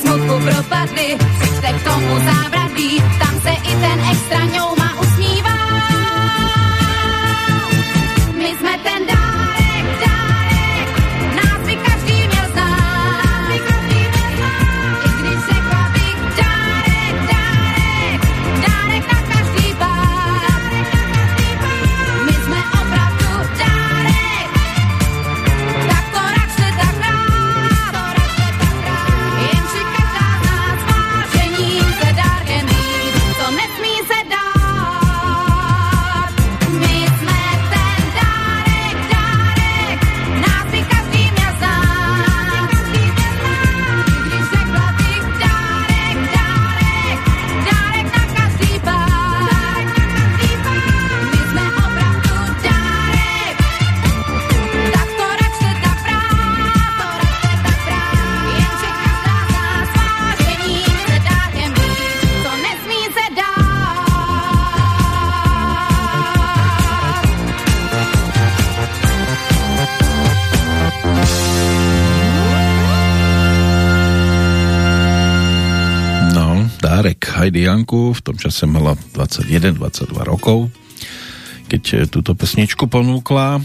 smutku propadli, přijďte k tomu zábradlí, tam se i ten extra ňouma Janku v tom čase mala 21-22 rokov, keď eh, túto pesničku ponúkla.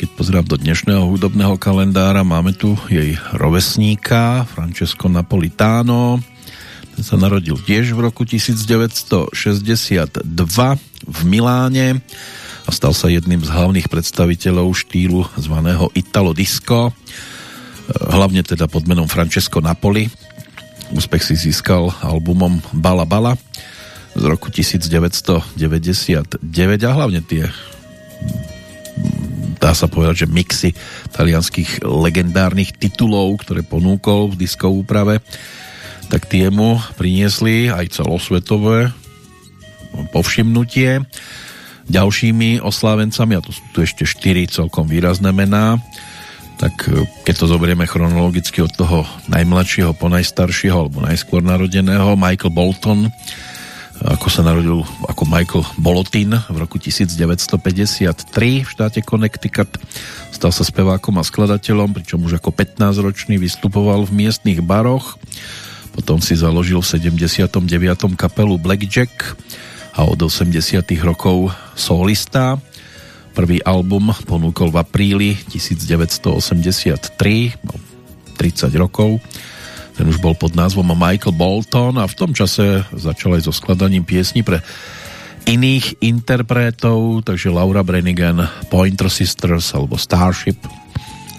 Keď pozerám do dnešného hudobného kalendára, máme tu jej rovesníka Francesco Napolitano. Ten sa narodil tiež v roku 1962 v Miláne a stal sa jedným z hlavných predstaviteľov štýlu zvaného Italo Disco, eh, hlavne teda pod menom Francesco Napoli. Úspech si získal albumom Bala Bala z roku 1999 a hlavne tie dá sa povedať, že mixy talianských legendárnych titulov, ktoré ponúkol v disco úprave, tak tie mu priniesli aj celosvetové povšimnutie. Ďalšími oslávencami, a to sú tu ešte štyri celkom výrazné mená, tak e, keď to zoberieme chronologicky od toho najmladšieho po najstaršieho alebo najskôr narodeného, Michael Bolton, ako sa narodil ako Michael Bolotin v roku 1953 v štáte Connecticut. Stal sa spevákom a skladateľom, pričom už ako 15-ročný vystupoval v miestnych baroch. Potom si založil v 79. kapelu Blackjack a od 80. rokov solista. Prvý album ponúkol v apríli 1983, mal 30 rokov. Ten už bol pod názvom Michael Bolton a v tom čase začal aj so skladaním piesní pre iných interpretov, takže Laura Branigan, Pointer Sisters alebo Starship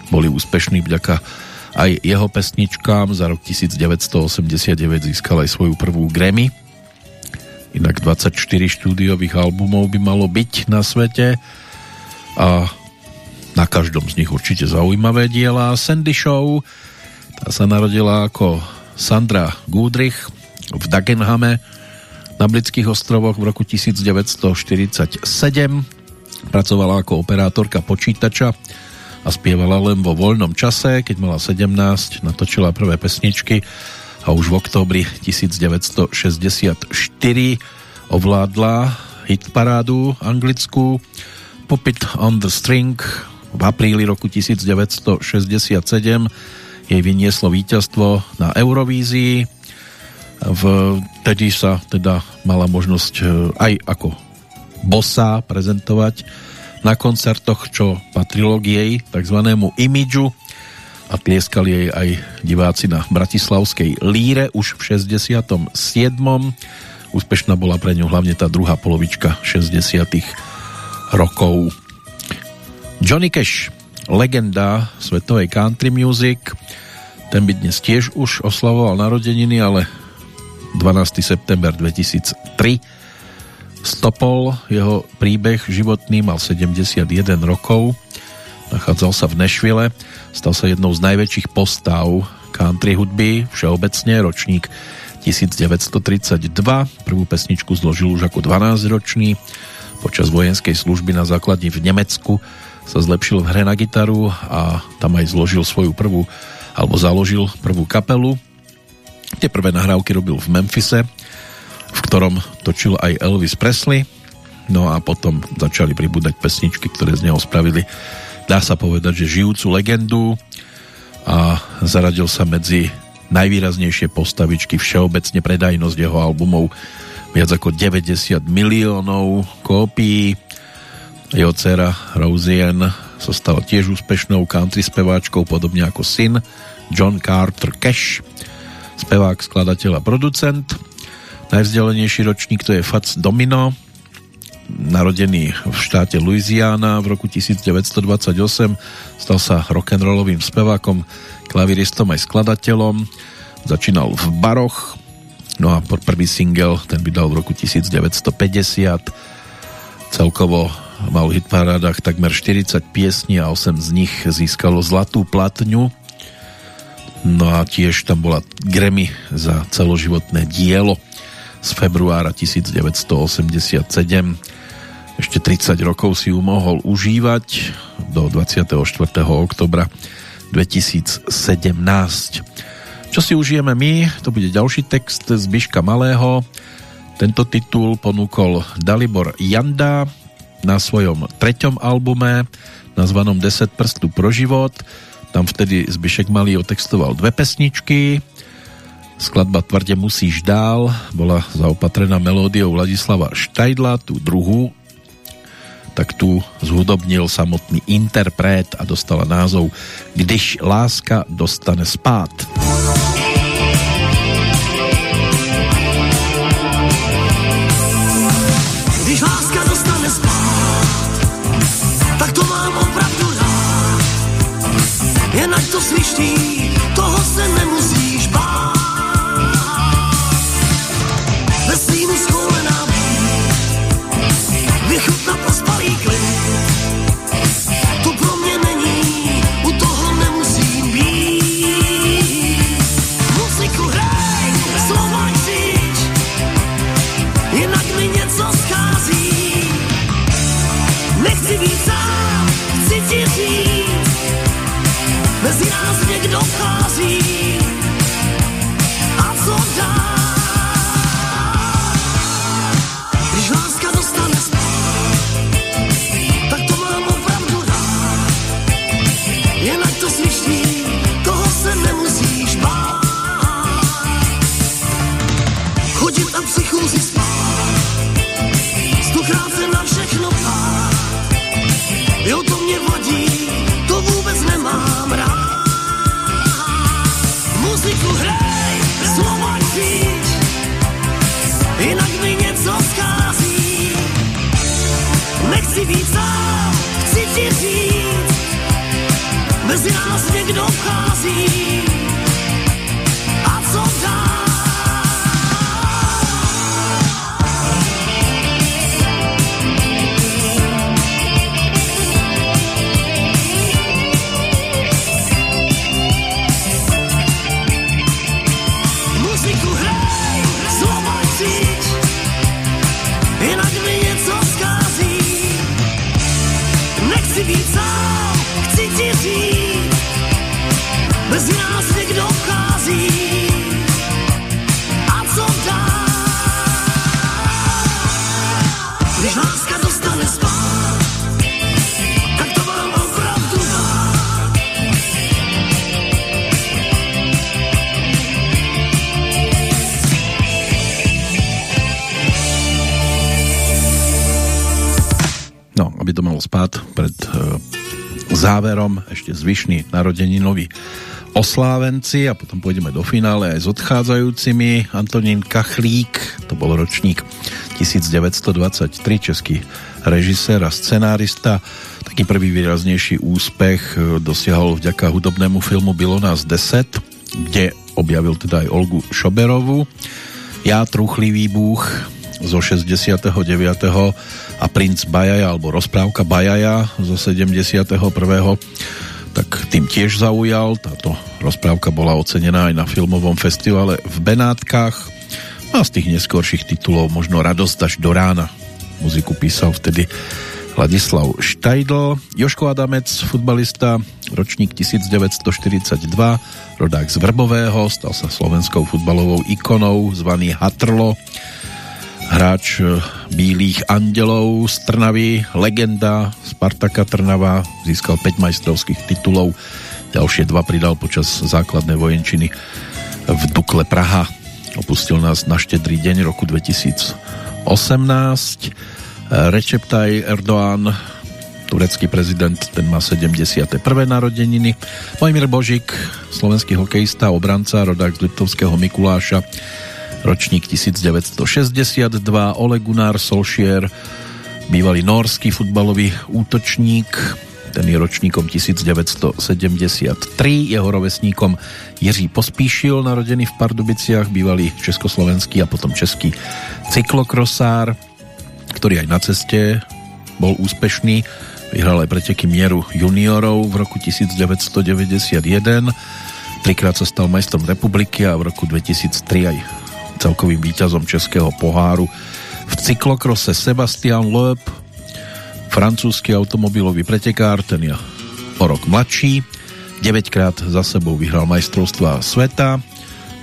boli úspešní vďaka aj jeho pesničkám. Za rok 1989 získal aj svoju prvú Grammy. Inak 24 štúdiových albumov by malo byť na svete a na každom z nich určite zaujímavé diela. Sandy Show, tá sa narodila ako Sandra Goodrich v Dagenhame na Britských ostrovoch v roku 1947. Pracovala ako operátorka počítača a spievala len vo voľnom čase. Keď mala 17, natočila prvé pesničky a už v októbri 1964 ovládla hitparádu anglickú Puppet on the String v apríli roku 1967 jej vynieslo víťazstvo na Eurovízii vtedy sa teda mala možnosť e, aj ako bossa prezentovať na koncertoch, čo patrilo k jej tzv. imidžu a tlieskali jej aj diváci na Bratislavskej líre už v 67. Úspešná bola pre ňu hlavne tá druhá polovička 60. rokov. Johnny Cash, legenda svetovej country music, ten by dnes tiež už oslavoval narodeniny, ale 12. september 2003 stopol jeho príbeh životný, mal 71 rokov, nachádzal sa v Nešvile, stal sa jednou z najväčších postav country hudby, všeobecne ročník 1932. Prvú pesničku zložil už ako 12-ročný. Počas vojenskej služby na základni v Nemecku sa zlepšil v hre na gitaru a tam aj zložil svoju prvú alebo založil prvú kapelu. Tie prvé nahrávky robil v Memphise, v ktorom točil aj Elvis Presley, no a potom začali pribúdať pesničky, ktoré z neho spravili, dá sa povedať, že žijúcu legendu a zaradil sa medzi najvýraznejšie postavičky všeobecne predajnosť jeho albumov viac ako 90 miliónov kópií. Jeho dcera Rosien sa stala tiež úspešnou country speváčkou, podobne ako syn John Carter Cash spevák, skladateľ a producent. Najvzdelenejší ročník to je Fats Domino, narodený v štáte Louisiana v roku 1928, stal sa rock'n'rollovým spevákom, klaviristom aj skladateľom, začínal v baroch, no a prvý single ten vydal v roku 1950, celkovo mal v hitparádach takmer 40 piesní a 8 z nich získalo zlatú platňu No a tiež tam bola Grammy za celoživotné dielo z februára 1987. Ešte 30 rokov si ju mohol užívať do 24. oktobra 2017. Čo si užijeme my, to bude ďalší text z Biška Malého. Tento titul ponúkol Dalibor Janda na svojom treťom albume nazvanom 10 prstu pro život tam vtedy Zbyšek Malý otextoval dve pesničky. Skladba Tvrde musíš dál bola zaopatrená melódiou Vladislava Štajdla, tú druhú tak tu zhudobnil samotný interpret a dostala názov Když láska dostane spát. Když mezi nás někdo vchází. Záverom ešte zvyšný narodeninový oslávenci a potom pôjdeme do finále aj s odchádzajúcimi. Antonín Kachlík, to bol ročník 1923, český režisér a scenárista. Taký prvý výraznejší úspech e, dosiahol vďaka hudobnému filmu Bylo nás 10, kde objavil teda aj Olgu Šoberovu. Ja, truchlivý bůh zo 69. a Princ Bajaja, alebo rozprávka Bajaja zo 71. tak tým tiež zaujal. Táto rozprávka bola ocenená aj na filmovom festivale v Benátkach. A z tých neskorších titulov možno Radosť až do rána. Muziku písal vtedy Ladislav Štajdl, Joško Adamec, futbalista, ročník 1942, rodák z Vrbového, stal sa slovenskou futbalovou ikonou, zvaný Hatrlo, hráč e, Bílých andelov z Trnavy, legenda Spartaka Trnava, získal 5 majstrovských titulov, ďalšie dva pridal počas základnej vojenčiny v Dukle Praha. Opustil nás na štedrý deň roku 2018 Recep Tayyip Erdoğan, turecký prezident, ten má 71. narodeniny. Mojmír Božik, slovenský hokejista, obranca, rodák z Liptovského Mikuláša, ročník 1962, Ole Gunnar bývalý norský futbalový útočník, ten je ročníkom 1973, jeho rovesníkom Jiří Pospíšil, narodený v Pardubiciach, bývalý československý a potom český cyklokrosár, ktorý aj na ceste bol úspešný. Vyhral aj preteky mieru juniorov v roku 1991. Trikrát sa stal majstrom republiky a v roku 2003 aj celkovým víťazom Českého poháru v cyklokrose Sebastian Loeb, francúzsky automobilový pretekár, ten je o rok mladší, 9 krát za sebou vyhral majstrovstva sveta,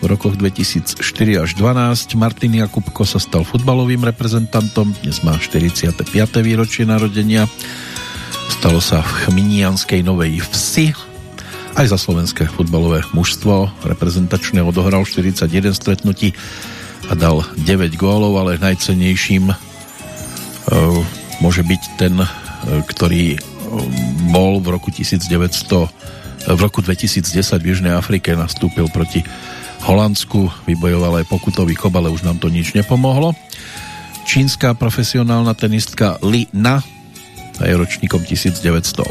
v rokoch 2004 až 12 Martin Jakubko sa stal futbalovým reprezentantom, dnes má 45. výročie narodenia. Stalo sa v Chminianskej Novej Vsi. Aj za slovenské futbalové mužstvo reprezentačné odohral 41 stretnutí a dal 9 gólov, ale najcenejším uh, môže byť ten, uh, ktorý uh, bol v roku 1900 v roku 2010 v Južnej Afrike nastúpil proti Holandsku, vybojoval aj pokutový kob, ale už nám to nič nepomohlo. Čínska profesionálna tenistka Li Na, je ročníkom 1982,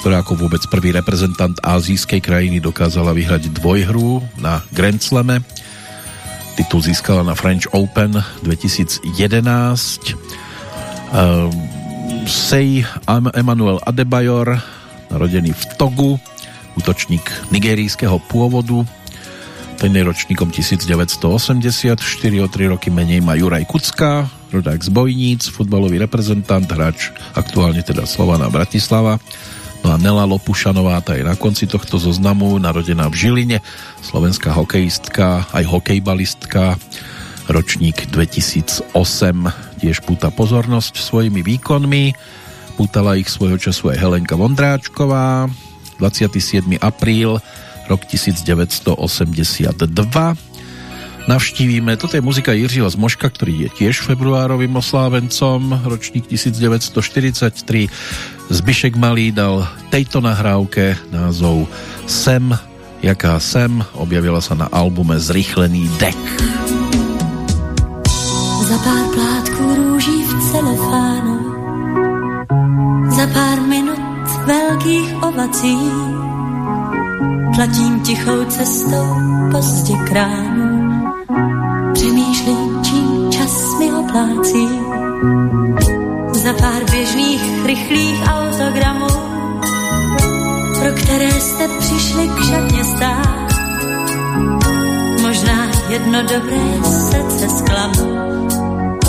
ktorá ako vôbec prvý reprezentant azijskej krajiny dokázala vyhrať dvojhru na Grand Slame. Titul získala na French Open 2011. Uh, Sej Emmanuel Adebayor, narodený v Togu, útočník nigerijského pôvodu. Ten je ročníkom 1984, o 3 roky menej má Juraj Kucka, rodák z Bojníc, futbalový reprezentant, hráč aktuálne teda Slovana Bratislava. No a Nela Lopušanová, tá je na konci tohto zoznamu, narodená v Žiline, slovenská hokejistka, aj hokejbalistka, ročník 2008, tiež púta pozornosť svojimi výkonmi, pútala ich svojho času aj Helenka Vondráčková, 27. apríl, rok 1982. Navštívime, toto je muzika Jiřího Zmoška, ktorý je tiež februárovým oslávencom, ročník 1943. Zbyšek Malý dal tejto nahrávke názov Sem, jaká sem, objavila sa na albume Zrychlený dek. Za pár plátků růží v celofánu, za pár minut velkých ovací. Platím tichou cestou pozdě kránu, oplácí. Za pár běžných, rychlých autogramů, pro které jste přišli k šatně stát. Možná jedno dobré srdce zklamu,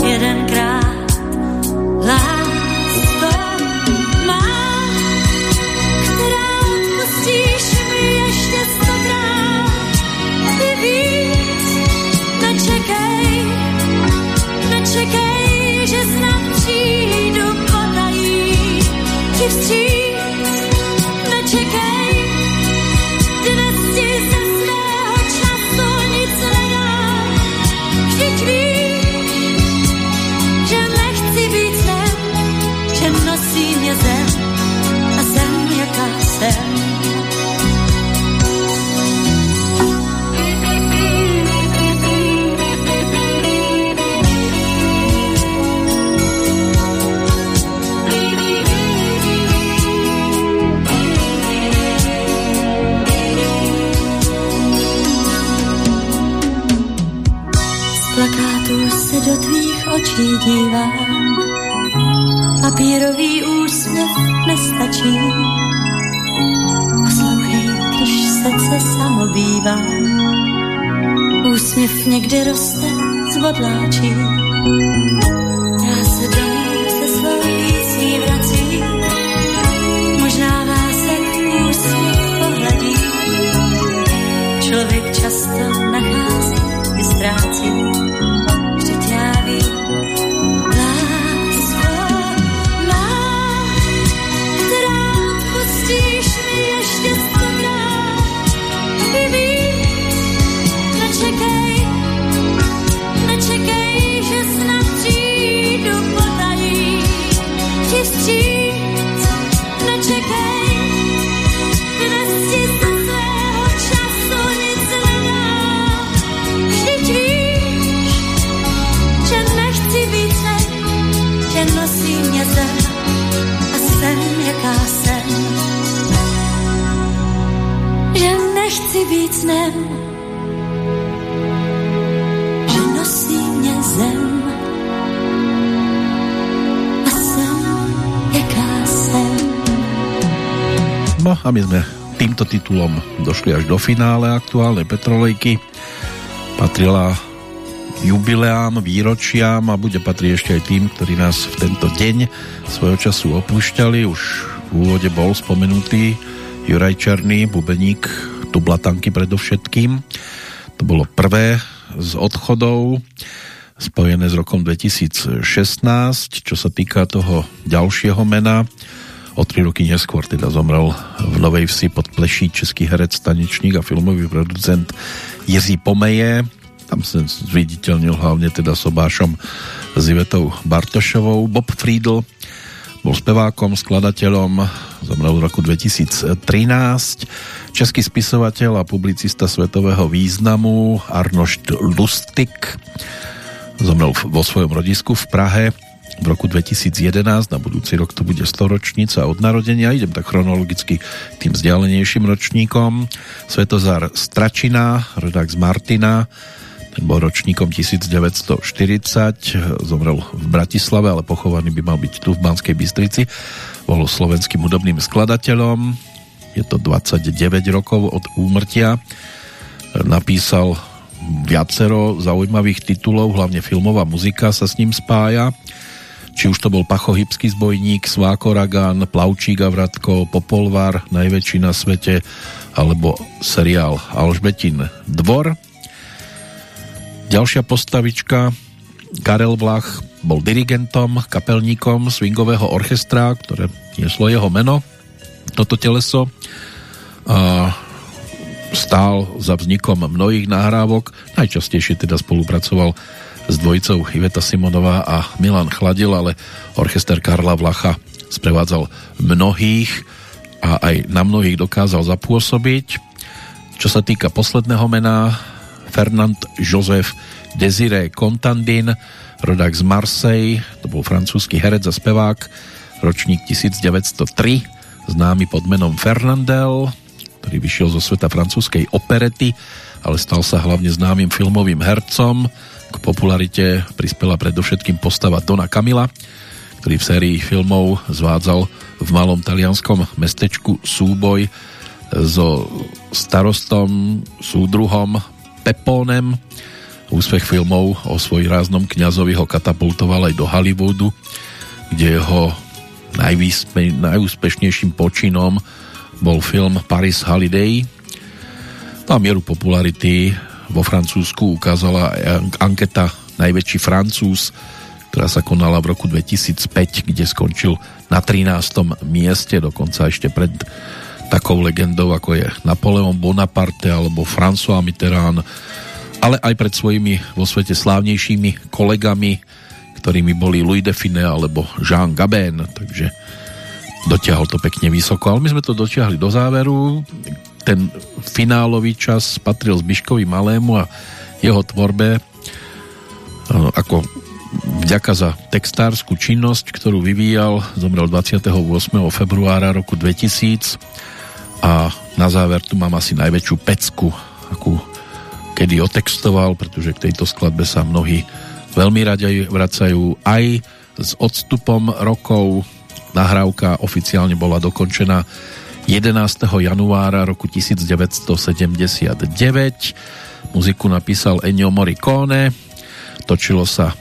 jedenkrát očí dívám. Papírový úsměv nestačí. Poslouchej, když srdce samo bývá. Úsměv někde roste z bodláčí. Být snem, že nosí mě zem a jsem jaká jsem. No a my sme týmto titulom došli až do finále aktuálnej Petrolejky. Patrila jubileám, výročiam a bude patriť ešte aj tým, ktorí nás v tento deň svojho času opúšťali. Už v úvode bol spomenutý Juraj Černý, bubeník Tublatanky predovšetkým. To bolo prvé z odchodov spojené s rokom 2016. Čo sa týka toho ďalšieho mena, o tri roky neskôr teda zomrel v Novej Vsi pod pleší český herec, tanečník a filmový producent Jiří Pomeje. Tam sa zviditeľnil hlavne teda sobášom s Ivetou Bartošovou. Bob Friedl bol spevákom, skladateľom, zomrel v roku 2013. Český spisovateľ a publicista svetového významu Arnošt Lustig zomrel vo svojom rodisku v Prahe v roku 2011, na budúci rok to bude 100 ročnica od narodenia, idem tak chronologicky tým vzdialenejším ročníkom. Svetozár Stračina, rodák z Martina, ten bol ročníkom 1940, zomrel v Bratislave, ale pochovaný by mal byť tu v Banskej Bystrici. Bol slovenským hudobným skladateľom, je to 29 rokov od úmrtia. Napísal viacero zaujímavých titulov, hlavne filmová muzika sa s ním spája či už to bol Pachohybský zbojník, Svákoragán, Plavčík a Vratko, Popolvar, najväčší na svete, alebo seriál Alžbetin Dvor. Ďalšia postavička, Karel Vlach, bol dirigentom, kapelníkom swingového orchestra, ktoré nieslo jeho meno, toto teleso. A stál za vznikom mnohých nahrávok, najčastejšie teda spolupracoval s dvojicou Iveta Simonová a Milan Chladil, ale orchester Karla Vlacha sprevádzal mnohých a aj na mnohých dokázal zapôsobiť. Čo sa týka posledného mena, Fernand Joseph Desiré Contandin, rodák z Marseille, to bol francúzsky herec a spevák, ročník 1903, známy pod menom Fernandel, ktorý vyšiel zo sveta francúzskej operety, ale stal sa hlavne známym filmovým hercom. K popularite prispela predovšetkým postava Dona Kamila, ktorý v sérii filmov zvádzal v malom talianskom mestečku súboj so starostom, súdruhom Pepónem. Úspech filmov o svoj ráznom kňazovi ho katapultoval aj do Hollywoodu, kde jeho najúspešnejším počinom bol film Paris Holiday. Na mieru popularity vo Francúzsku ukázala anketa Najväčší Francúz, ktorá sa konala v roku 2005, kde skončil na 13. mieste, dokonca ešte pred takou legendou, ako je Napoleon Bonaparte alebo François Mitterrand, ale aj pred svojimi vo svete slávnejšími kolegami, ktorými boli Louis Define alebo Jean Gabin, takže dotiahol to pekne vysoko, ale my sme to dotiahli do záveru. Ten finálový čas patril Zbiškovi Malému a jeho tvorbe ako vďaka za textárskú činnosť, ktorú vyvíjal, zomrel 28. februára roku 2000 a na záver tu mám asi najväčšiu pecku, akú kedy otextoval, pretože k tejto skladbe sa mnohí veľmi radi vracajú aj s odstupom rokov. Nahrávka oficiálne bola dokončená 11. januára roku 1979. Muziku napísal Ennio Morricone. Točilo sa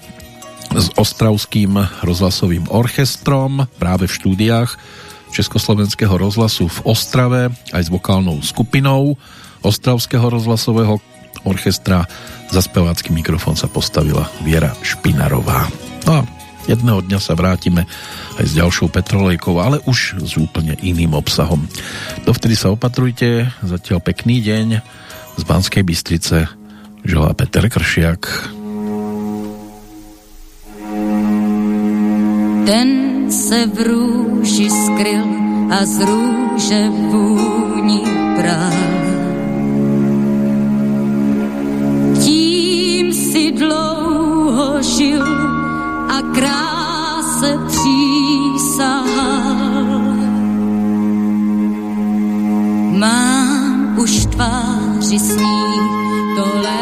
s Ostravským rozhlasovým orchestrom práve v štúdiách Československého rozhlasu v Ostrave aj s vokálnou skupinou Ostravského rozhlasového orchestra. Za spevácky mikrofón sa postavila Viera Špinarová. No a jedného dňa sa vrátime aj s ďalšou Petrolejkou, ale už s úplne iným obsahom. Dovtedy sa opatrujte, zatiaľ pekný deň z Banskej Bystrice želá Peter Kršiak. Ten se v růži skryl a z růže vůni prál. Tím si dlouho žil a kráse přísahal. Mám už tváři sníh, to léta